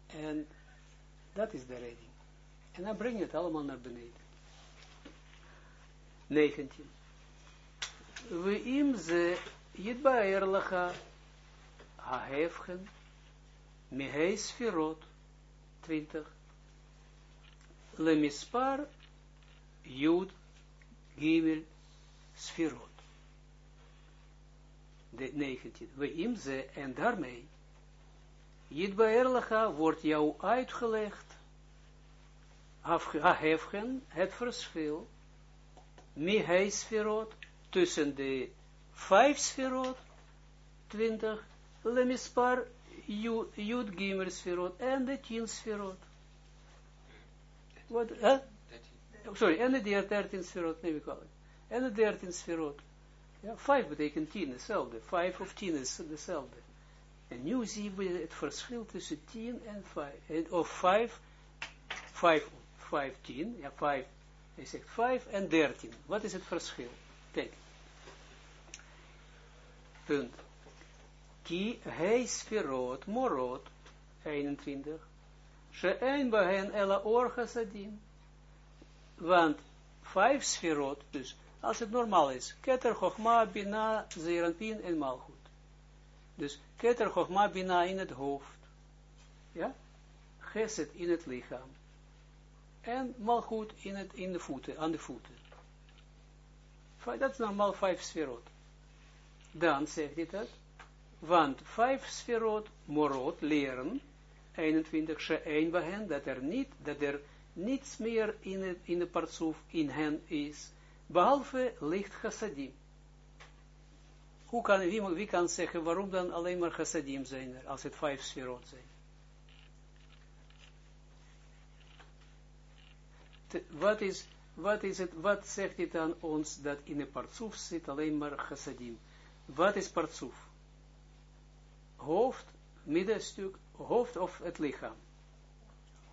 En dat is de redding. En dan breng je het allemaal naar beneden. 19. We im ze yitbaer lacha hahefchen mehei sferot 20. Le mispar Jud, Gimel, Sfirot. De 19. We im ze, en daarmee, Jidbaerlacha wordt jou uitgelegd, Hafgen, het verschil, Mihei Sfirot, tussen de vijf Sfirot, 20, Lemispar, Jud, Gimel Sfirot, en de tien Sfirot. Wat, hè? sorry, en de dertien sferot, neem ik al. En de dertien sferot. Ja, vijf betekent tien, hetzelfde. Vijf of tien is hetzelfde. En nu zien we het verschil tussen tien en vijf. Of vijf, vijf, vijf, tien. Ja, vijf. Hij zegt vijf en dertien. Wat is het verschil? Kijk. Punt. Ki hei sferot morot 21. She'en bahen ela or chasadim want vijf sferot, dus als het normaal is, keter, chogma, bina, zeranpin en malchut. Dus keter, chogma, bina in het hoofd. Ja? Geset in het lichaam. En malchut in, het, in de voeten, aan de voeten. Dat is normaal vijf sferot. Dan zegt hij dat. Want vijf sferot, morot, leren, 21, she'ein bahen, dat er niet, dat er niets meer in, het, in de partsoef in hen is, behalve licht chassadim. Hoe kan, wie, wie kan zeggen, waarom dan alleen maar chassadim zijn er, als het vijf sferot zijn? wat, is, wat, is het, wat zegt dit aan ons, dat in de partsoef zit alleen maar chassadim? Wat is partsoef? Hoofd, middenstuk, hoofd of het lichaam?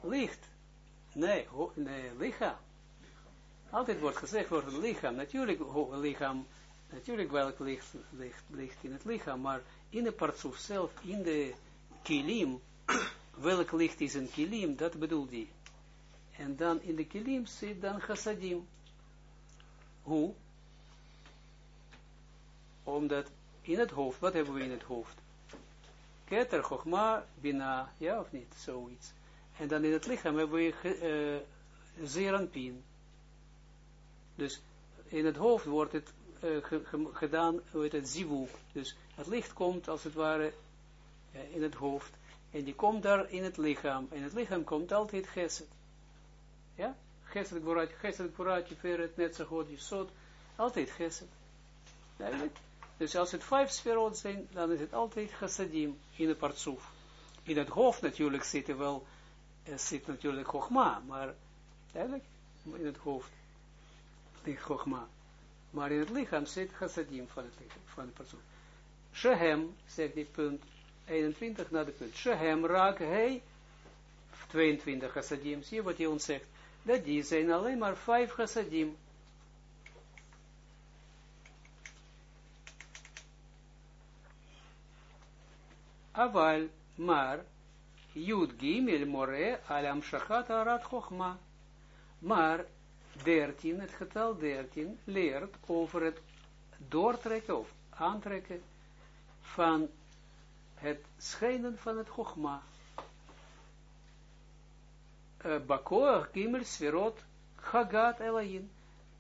Licht. Nee, nee, lichaam. Altijd wordt gezegd, wordt een lichaam. Natuurlijk, lichaam, natuurlijk welk licht, licht, in het lichaam, maar in de partsoef zelf, in de kilim, welk licht is een kilim, dat bedoelt die. En dan in de kilim zit dan chassadim. Hoe? Omdat in het hoofd, wat hebben we in het hoofd? Keter, Chogma, Bina, ja of niet, zoiets. En dan in het lichaam hebben we uh, zeranpien. Dus in het hoofd wordt het uh, gedaan, hoe het, zivuk. Dus het licht komt als het ware uh, in het hoofd. En die komt daar in het lichaam. En het lichaam komt altijd geset. Ja? Geset, gvoratje, geset, zo goed, jesot. Altijd geset. Duidelijk? Dus als het vijf sferot zijn, dan is het altijd chassadim in het partsoef. In het hoofd natuurlijk zitten wel er zit natuurlijk Chogma, maar eigenlijk in het hoofd ligt Chogma. Maar in het lichaam zit chassadim van, het, de persoon. Shehem, zegt die punt 21 naar de punt. Shehem raak hij 22 chassadim. Zie wat hij ons zegt. Dat die zijn alleen maar 5 chassadim. Aval, maar Jud Gimel More Alam Shachat Arat Chochma. Maar 13, het getal 13, leert over het doortrekken of aantrekken van het schijnen van het Chochma. Uh, Bakoach Gimel Sferot Chagat Elayin,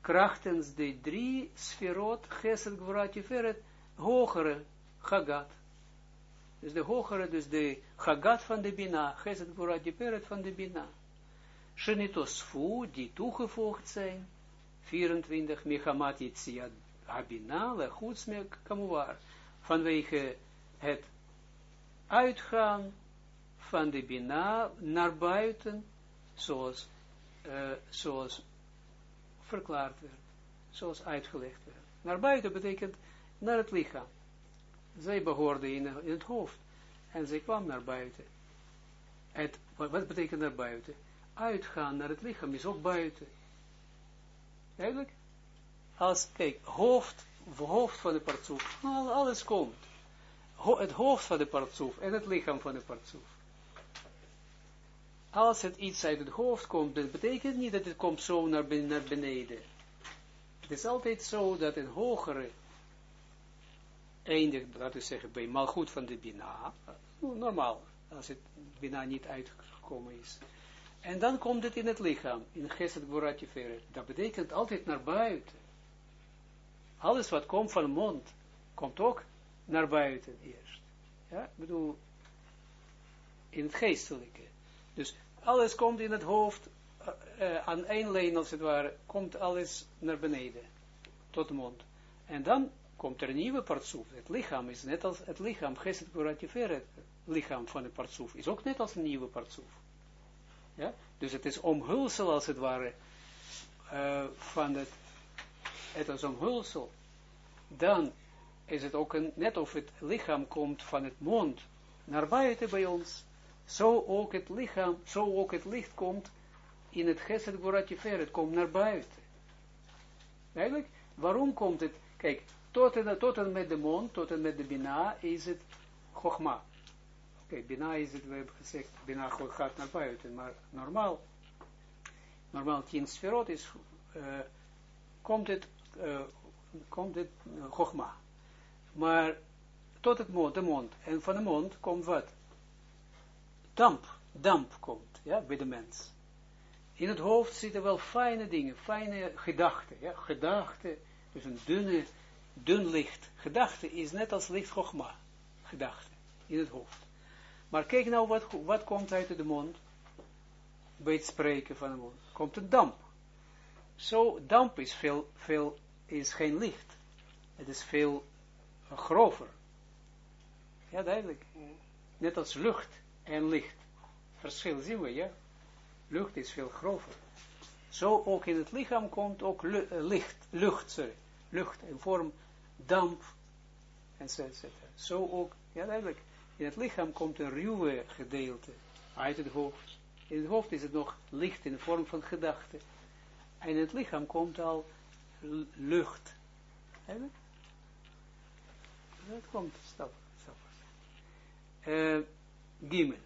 krachtens de drie sferot, Gesed Gvorat Tiferet, hogere Chagat. Dus de hogere, dus de Chagat van de Bina, Gesed Gvorat Tiferet van de Bina. Shenitosfu, die toegevoegd zijn, 24, Mechamat Yitzia Abina, Lechutzme Kamuar, vanwege het uitgaan van de Bina naar buiten, zoals, zoals verklaard werd, zoals uitgelegd werd. Naar buiten betekent naar het lichaam. Zij behoorde in, in het hoofd en zij kwam naar buiten. Het, wat betekent naar buiten? Uitgaan naar het lichaam is ook buiten. Eigenlijk, als, kijk, hoofd, hoofd van de partsoef, alles komt. het hoofd van de partsoef en het lichaam van de partsoef als het iets uit het hoofd komt, dat betekent niet dat het komt zo naar, naar beneden. Het is altijd zo dat een hogere eindigt, laten we zeggen, bij malgoed van de Bina, normaal, als het Bina niet uitgekomen is. En dan komt het in het lichaam, in Goratje Verre. Dat betekent altijd naar buiten. Alles wat komt van mond, komt ook naar buiten eerst. Ja, ik bedoel, in het geestelijke. Dus alles komt in het hoofd, uh, aan één lijn als het ware, komt alles naar beneden, tot de mond. En dan komt er een nieuwe partsoef. Het lichaam is net als het lichaam, geset kuratifere, het lichaam van de partsoef, is ook net als een nieuwe partsoef. Ja? Dus het is omhulsel als het ware, uh, van het, het is omhulsel. Dan is het ook een, net of het lichaam komt van het mond naar buiten bij ons, zo ook het lichaam, zo ook het licht komt in het Gesed Goratifер, het komt naar buiten. Eigenlijk, waarom komt het, kijk, tot en, tot en met de mond, tot en met de Bina, is het Chogma. Bina is het, we hebben gezegd, Bina gaat naar buiten, maar normaal, normaal tien sferot is, komt het, uh, komt het uh, Chogma. Maar tot het mond, de mond, en van de mond komt wat? damp, damp komt, ja, bij de mens. In het hoofd zitten wel fijne dingen, fijne gedachten, ja, gedachten, dus een dunne, dun licht. Gedachte is net als licht gogma, gedachte, in het hoofd. Maar kijk nou, wat, wat komt uit de mond, bij het spreken van de mond, komt een damp. Zo, damp is veel, veel, is geen licht. Het is veel grover. Ja, duidelijk. Net als lucht en licht. Verschil zien we, ja. Lucht is veel grover. Zo ook in het lichaam komt ook eh, licht, lucht, lucht in vorm damp, etc. Zo ook, ja duidelijk, in het lichaam komt een ruwe gedeelte uit het hoofd. In het hoofd is het nog licht in de vorm van gedachte. En in het lichaam komt al lucht. Dat komt stap, stap. Uh, Gimel.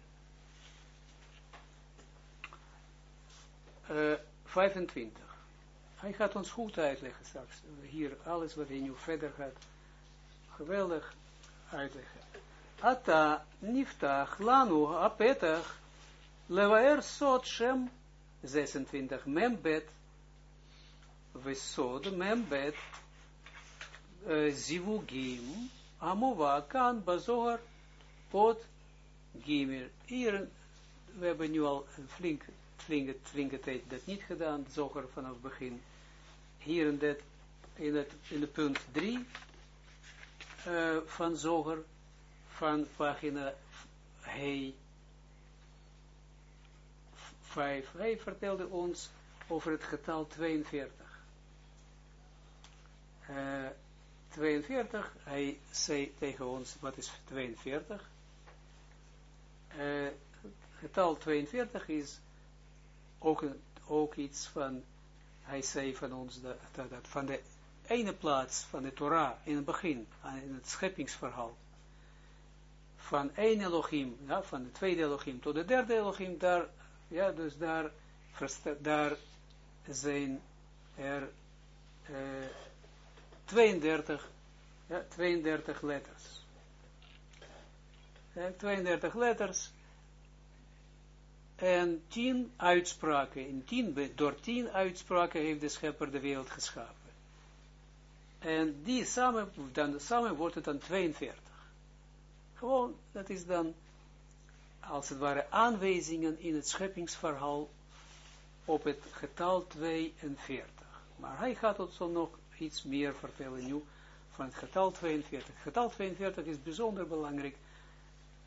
Uh, 25. Hij gaat ons goed uitleggen straks. Hier alles wat hij nu verder gaat. Geweldig uitleggen. Ata niftach lanu apetach levaer sot shem 26 membet vesod membet zivugim amova kan bazogar pot Gimel. Hier, we hebben nu al een flink, flinke, flinke tijd dat niet gedaan, zoger vanaf het begin. Hier in, dat, in, het, in de punt 3 uh, van zoger, van pagina hij 5. Hij vertelde ons over het getal 42. Uh, 42, hij zei tegen ons, wat is 42? uh, getal 42 is ook, ook iets van, hij zei van ons, dat, dat, van de ene plaats van de Torah, in het begin, in het scheppingsverhaal, van één Elohim, ja, van de tweede Elohim tot de derde Elohim, daar, ja, dus daar, daar zijn er uh, 32, ja, 32 letters. 32 letters. en tien uitspraken, in tien, door tien uitspraken heeft de schepper de wereld geschapen. En die samen, dan, samen wordt het dan 42. Gewoon, dat is dan, als het ware, aanwijzingen in het scheppingsverhaal op het getal 42. Maar hij gaat ons zo nog iets meer vertellen nu van het getal 42. Het getal 42 is bijzonder belangrijk,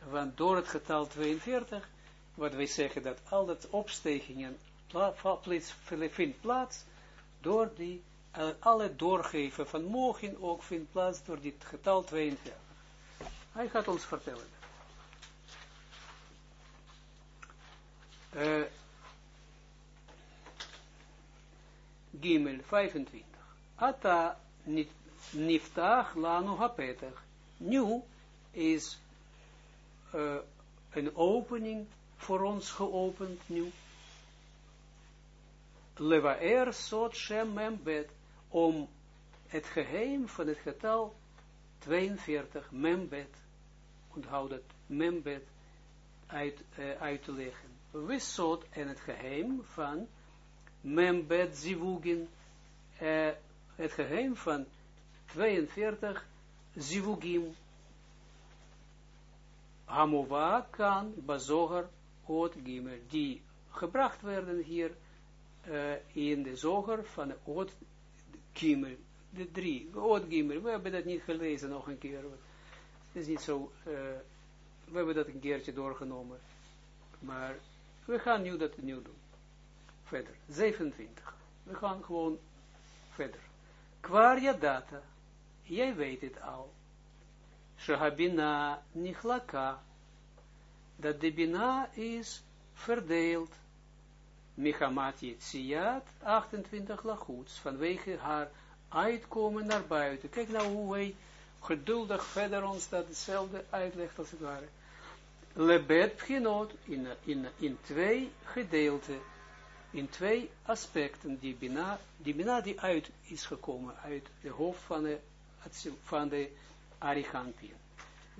want door het getal 42, wat wij zeggen dat al dat opstegingen vindt plaats, door die, alle doorgeven van mogen ook vindt plaats door dit getal 42. Hij gaat ons vertellen. Uh, Gimel 25. Ata niftach lanu hapetach. Nu is uh, een opening voor ons geopend nu. Levaer sot shem membet. Om het geheim van het getal 42 membet. Onthoud het membet uit, uh, uit te leggen. Wissot en het geheim van membet zivugin. Uh, het geheim van 42 zivugim. Hamova kan bazoger oot gimel, die gebracht werden hier uh, in de zoger van de oot de drie, oot gimel, we hebben dat niet gelezen nog een keer, is niet zo, uh, we hebben dat een keertje doorgenomen, maar we gaan nu dat nu doen, verder, 27, we gaan gewoon verder. Kwaria data, jij weet het al. Shahabina nichlaka, dat de bina is verdeeld. Michamat Yetsiat, 28 lachuts, vanwege haar uitkomen naar buiten. Kijk nou hoe hij geduldig verder ons dat hetzelfde uitlegt als het ware. Lebet genot in, in, in twee gedeelten in twee aspecten, die Bina, die Bina die uit is gekomen, uit de hoofd van de, van de Arichampien.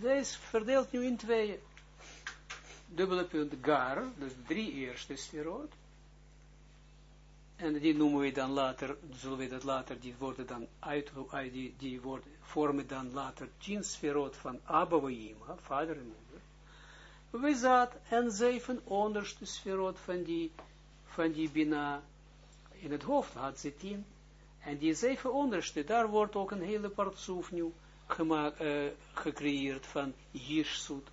Zij is verdeeld nu in twee, dubbele punt Gar, dus drie eerste sferot, en die noemen we dan later, zullen we dat later, die worden dan uit, die, die worden, vormen dan later tien sferot van Abba vader en moeder. We zat en zeven onderste sferot van die van die Bina, in het hoofd had ze tien, en die zeven onderste, daar wordt ook een hele partsoef nu gemaakt, uh, gecreëerd van Jirsut,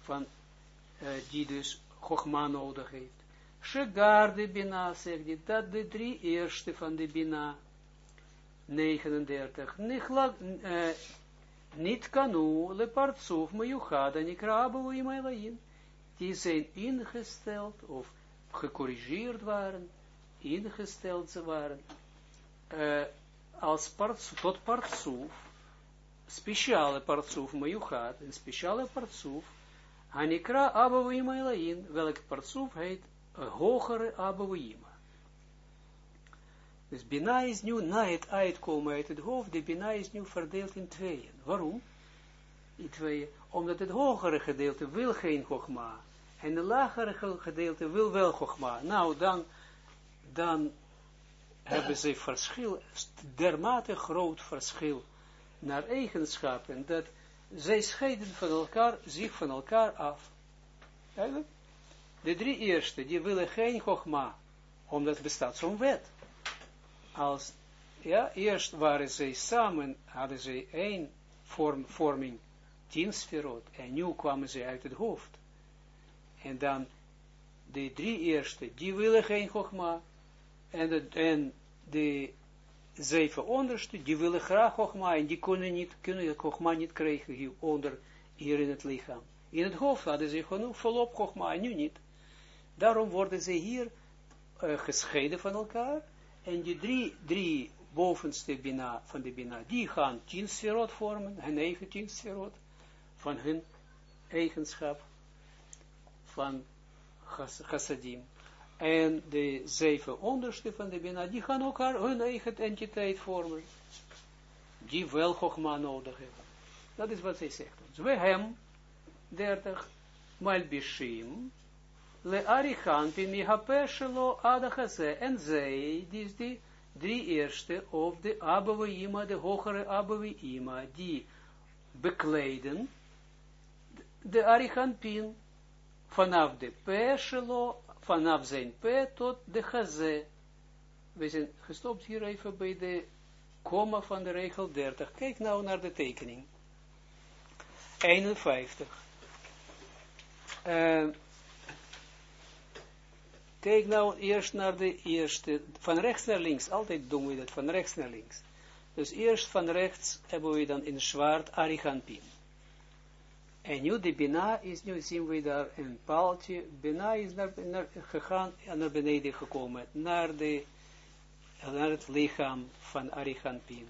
van uh, die dus Chogma nodig heeft. Shegar de Bina, zegt hij, dat de drie eerste van de Bina, 39, Nichlag, uh, niet kanu, le partsoef, mejuchada, nikrabu, imailain, die zijn ingesteld, of gecorrigeerd waren, ingesteld ze waren, uh, als partsoef, tot partsoef, speciale partsoef, majuchat, een speciale partsoef, Hanikra Abouima Elain, welk partsoef heet een hogere Abouima. Dus Bina is nu, na het uitkomen uit het hoofd, de Bina is nu verdeeld in tweeën. Waarom? In tweeën, omdat het hogere gedeelte wil geen Chogma en de lagere gedeelte wil wel Chogma. Nou, dan, dan hebben ze verschil, dermate groot verschil naar eigenschappen, dat zij scheiden van elkaar, zich van elkaar af. Eigenlijk? De drie eerste, die willen geen Chogma, omdat bestaat zo'n wet. Als, ja, eerst waren zij samen, hadden zij één vorm, vorming, tien en nu kwamen ze uit het hoofd. En dan de drie eerste, die willen geen Chogma. En de, en de zeven onderste, die willen graag Chogma. En die kunnen niet, kunnen Chogma niet krijgen hier onder, hier in het lichaam. In het hoofd hadden ze genoeg volop Chogma, en nu niet. Daarom worden ze hier uh, gescheiden van elkaar. En die drie, bovenste bina van de bina, die gaan tien sferot vormen, hun eigen tien sferot, van hun eigenschap van chassadim. En de zeven onderste van de Bina, die gaan elkaar hun eigen entiteit vormen. Die wel Chogma nodig hebben. Dat is wat zij zegt. We hebben 30 Malbishim, le arichanpin mihapeshelo adachase, en zij, is die drie eerste, of de Ima, de hogere Ima, die bekleden de arichanpin, vanaf de peshelo, vanaf zijn p tot de. We zijn gestopt hier even bij de komma van de regel 30. Kijk nou naar de tekening. 51. Uh, kijk nou eerst naar de eerste, van rechts naar links, altijd doen we dat, van rechts naar links. Dus eerst van rechts hebben we dan in zwart Ariganpin. En nu de Bina is, nu zien we daar een paaltje, Bina is naar, naar, gegaan naar beneden gekomen, naar, de, naar het lichaam van Ariganpin.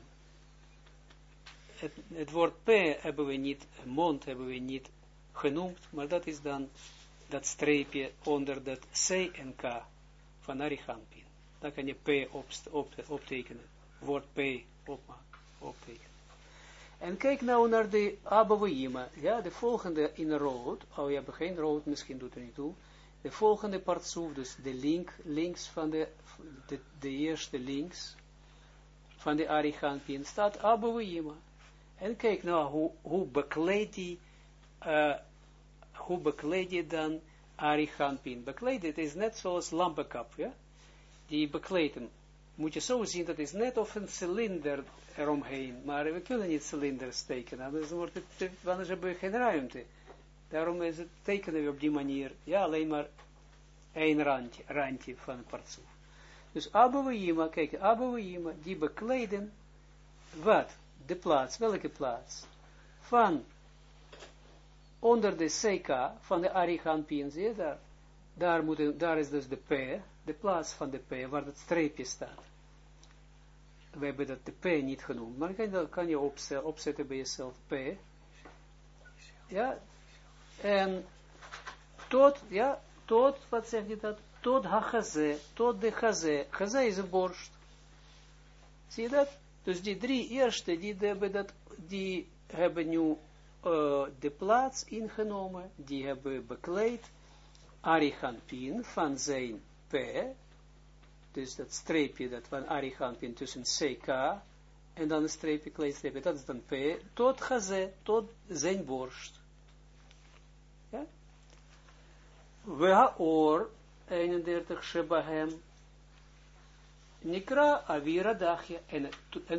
Het, het woord P hebben we niet, mond hebben we niet genoemd, maar dat is dan dat streepje onder dat C en K van Ariganpin. Dan kan je P op, op, optekenen, woord P opmaken, optekenen. En kijk nou naar de Abouima, ja, de volgende in rood, oh je hebt geen rood, misschien doet het niet toe, de volgende partsoef, dus de link, links van de, de, eerste links van de Ariganpin, staat Abouima. En kijk nou, hoe, hoe bekleedt die, uh, hoe bekleed je dan Ariganpin? Bekleed het is net zoals lampenkap, ja, die bekleedt hem moet je zo zien, dat is net of een cilinder eromheen, maar we kunnen niet cilinders tekenen, anders, wordt het, anders hebben we geen ruimte. Daarom is het, tekenen we op die manier, ja, alleen maar één randje, randje van het partsoef. Dus Abouima, kijk, Abouima, die bekleden, wat? De plaats, welke plaats? Van onder de CK, van de Ariganpien, zie je daar? Daar, moet, daar is dus de P, de plaats van de P, waar het streepje staat. We hebben dat de P niet genoemd, maar kan, kan je opzetten bij jezelf P. Ja, en tot, ja, tot, wat zegt je dat? Tot hachaze, tot de. Chaze is een borst. Zie je dat? Dus die drie eerste, die hebben, dat, die hebben nu uh, de plaats ingenomen, die hebben bekleed Arihanpin van zijn P, dus dat streepje dat van Arihanpin tussen CK, en dan een streepje, klein streepje, dat is dan P, tot Gazé, tot zijn borst. Ja? We haor, 31, Shebahem, Nikra Avira Dachje, en,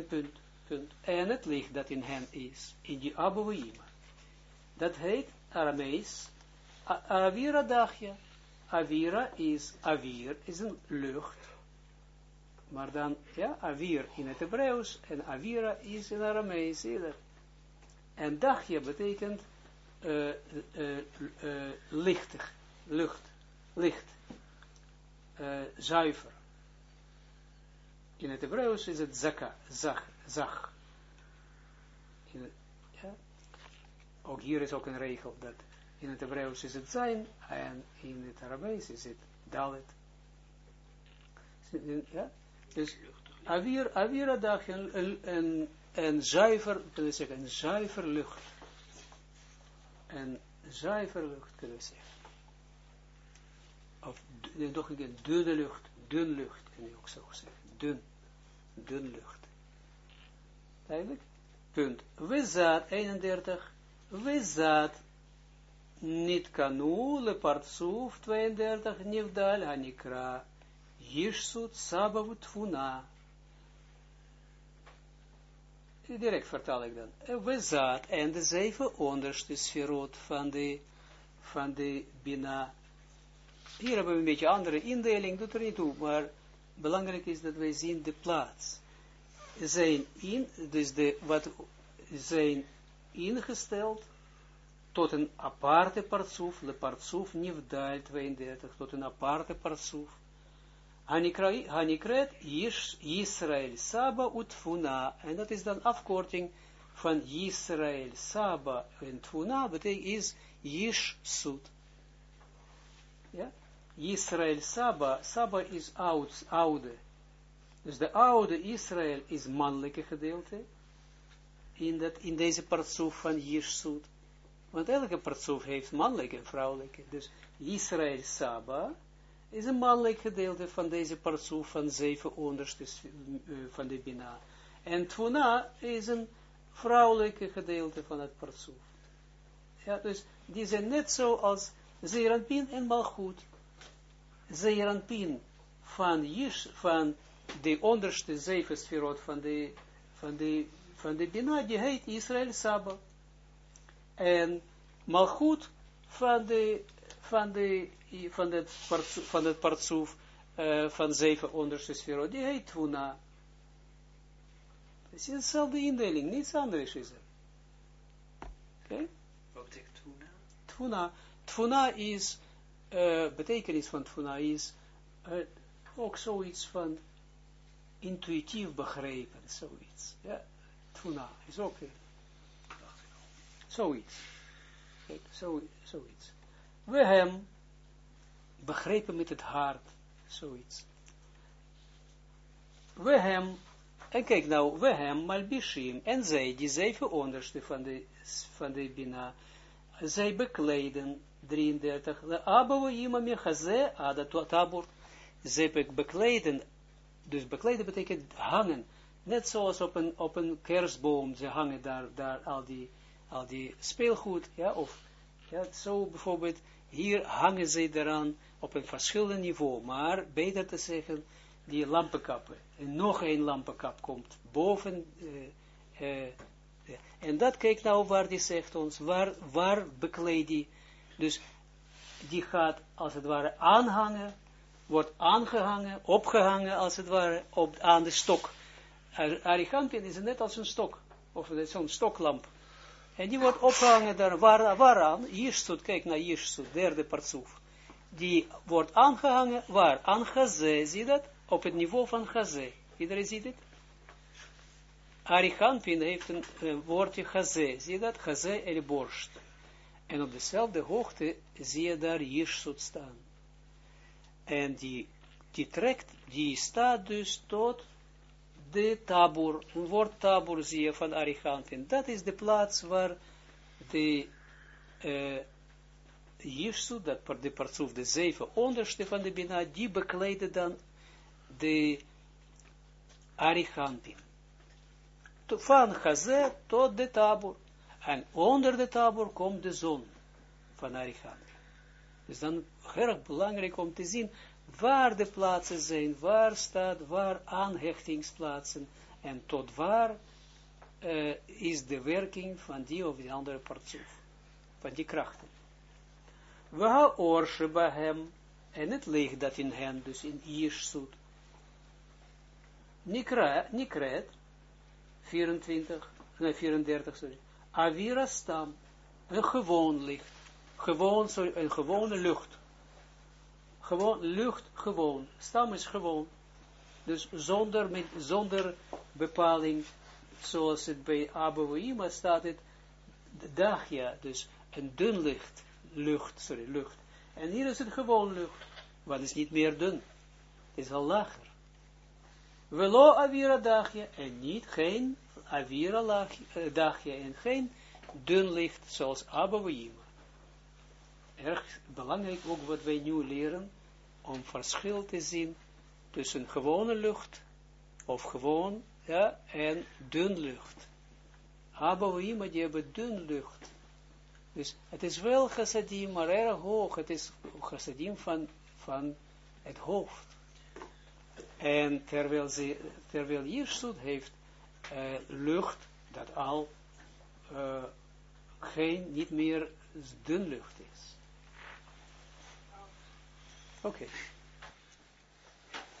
punt, punt, en het licht dat in hen is, in die Abouima. Dat heet Aramees, Avira Dachje, Avira is, Avir is een lucht. Maar dan, ja, Avir in het Hebreeuws en Avira is in Aramees. En dagje betekent uh, lichtig, lucht, licht, zuiver. In het Hebreeuws is het zaka, zag, zag. Het, ja? Ook hier is ook een regel dat in het Hebreeuws is het zijn, en in het Aramees is het dalet. Ja? Dus, avir, avira dag, een, een, een zuiver, kunnen we zeggen, een zuiver lucht. Een zuiver lucht, kunnen we zeggen. Of, nog een dunne lucht, dun lucht, kun je ook zo zeggen. Dun, dun lucht. Eigenlijk? Punt. We zaad, 31, we zaad, niet kanu le partsuf 32 nivdal hanikra yishsut sabavut funa. Direct vertaal ik dan. We zaad en de zeven onderste sferot van de, van de Bina. Hier hebben we een beetje andere indeling, doet er niet toe, maar belangrijk is dat wij zien de plaats. Zijn in, dus de, wat zijn ingesteld tot een aparte partsoef, le partsoef nifdal 32, tot een aparte partsoef. Hanikret Israël Saba Utfuna, en dat is dan afkorting van Israël Saba en Tfuna, betekent is Yish Sut. Ja? Israël Saba, Saba is oud, oude. Dus de oude Israël is mannelijke gedeelte in, dat, in deze partsoef van Yish Sut. Want elke partsoef heeft mannelijke en vrouwelijke. Dus Israël Saba is een mannelijk gedeelte van deze partsoef van zeven onderste uh, van de Bina. En Tvuna is een vrouwelijke gedeelte van het partsoef. Ja, dus die zijn net zo als Zeranpin en Malchut. Zeranpin van, van de onderste zeven sferot van de, van de, van de Bina, die heet Israël Saba. En Malchut van de, van de, van het, van het partsoef uh, van zeven onderste sferot, die heet Tvuna. Het is dezelfde indeling, niets anders is er. Oké? Okay? Wat betekent Tvuna? Tvuna, Tvuna is, uh, betekenis van Tvuna is uh, ook zoiets van intuïtief begrepen, zoiets. Ja, Tvuna is ook zoiets. Zo, zoiets. We hem begrepen met het hart, zoiets. We hem, en kijk nou, we hem malbishim, en zij, die zeven onderste van de, van de Bina, zij bekleden, 33, de abawa ima mechaze, ada tabur, zij bekleden, dus bekleden betekent hangen, net zoals op een, op een kerstboom, ze hangen daar, daar al die, al die speelgoed, ja, of, ja, zo bijvoorbeeld, hier hangen ze eraan op een verschillend niveau, maar beter te zeggen, die lampenkappen, en nog een lampenkap komt boven, uh, uh, en dat kijk nou waar die zegt ons, waar, waar bekleed die, dus die gaat als het ware aanhangen, wordt aangehangen, opgehangen als het ware, op, aan de stok. Arigampin is net als een stok, of zo'n stoklamp. En die wordt opgehangen daar, waar, waaraan, Jirsut, kijk naar Jirsut, derde partsoef. Die wordt aangehangen, waar? Aan Gazé, zie je dat? Op het niveau van Gazé. Iedereen ziet het? Arichampin heeft een, een woordje Gazé, zie je dat? Gazé en borst. En op dezelfde hoogte zie je daar Jirsut staan. En die, die trekt, die staat dus tot de tabur, een woord tabur zie je van Arichampin. Dat is de plaats waar de uh, Jirsut, dat de partsoef, de zeven onderste van de Bina, die bekleden dan de Arichampin. Van Chazé tot de tabur. En onder de tabur komt de zon van Arichampin. Dus dan erg belangrijk om te zien waar de plaatsen zijn, waar staat, waar aanhechtingsplaatsen en tot waar uh, is de werking van die of die andere partsoef, van die krachten. Waar orsche bij hem, en het ligt dat in hen, dus in Iersut. Nikret, 24, nee, 34, sorry. Avira stam, een gewoon licht, gewoon, sorry, een gewone lucht. Gewoon, lucht, gewoon. Stam is gewoon. Dus zonder, met, zonder bepaling, zoals het bij Abouima staat het, dagja, dus een dun licht, lucht, sorry, lucht. En hier is het gewoon lucht, het is niet meer dun. Het is al lager. Velo avira dagje, en niet geen avira eh, dagje, en geen dun licht, zoals Abouima. Erg belangrijk ook wat wij nu leren, om verschil te zien tussen gewone lucht, of gewoon, ja, en dun lucht. Abouima, die hebben dun lucht. Dus het is wel chassadim, maar erg hoog. Het is chassadim van, van het hoofd. En terwijl, ze, terwijl heeft uh, lucht, dat al uh, geen, niet meer dun lucht is. Oké. Okay.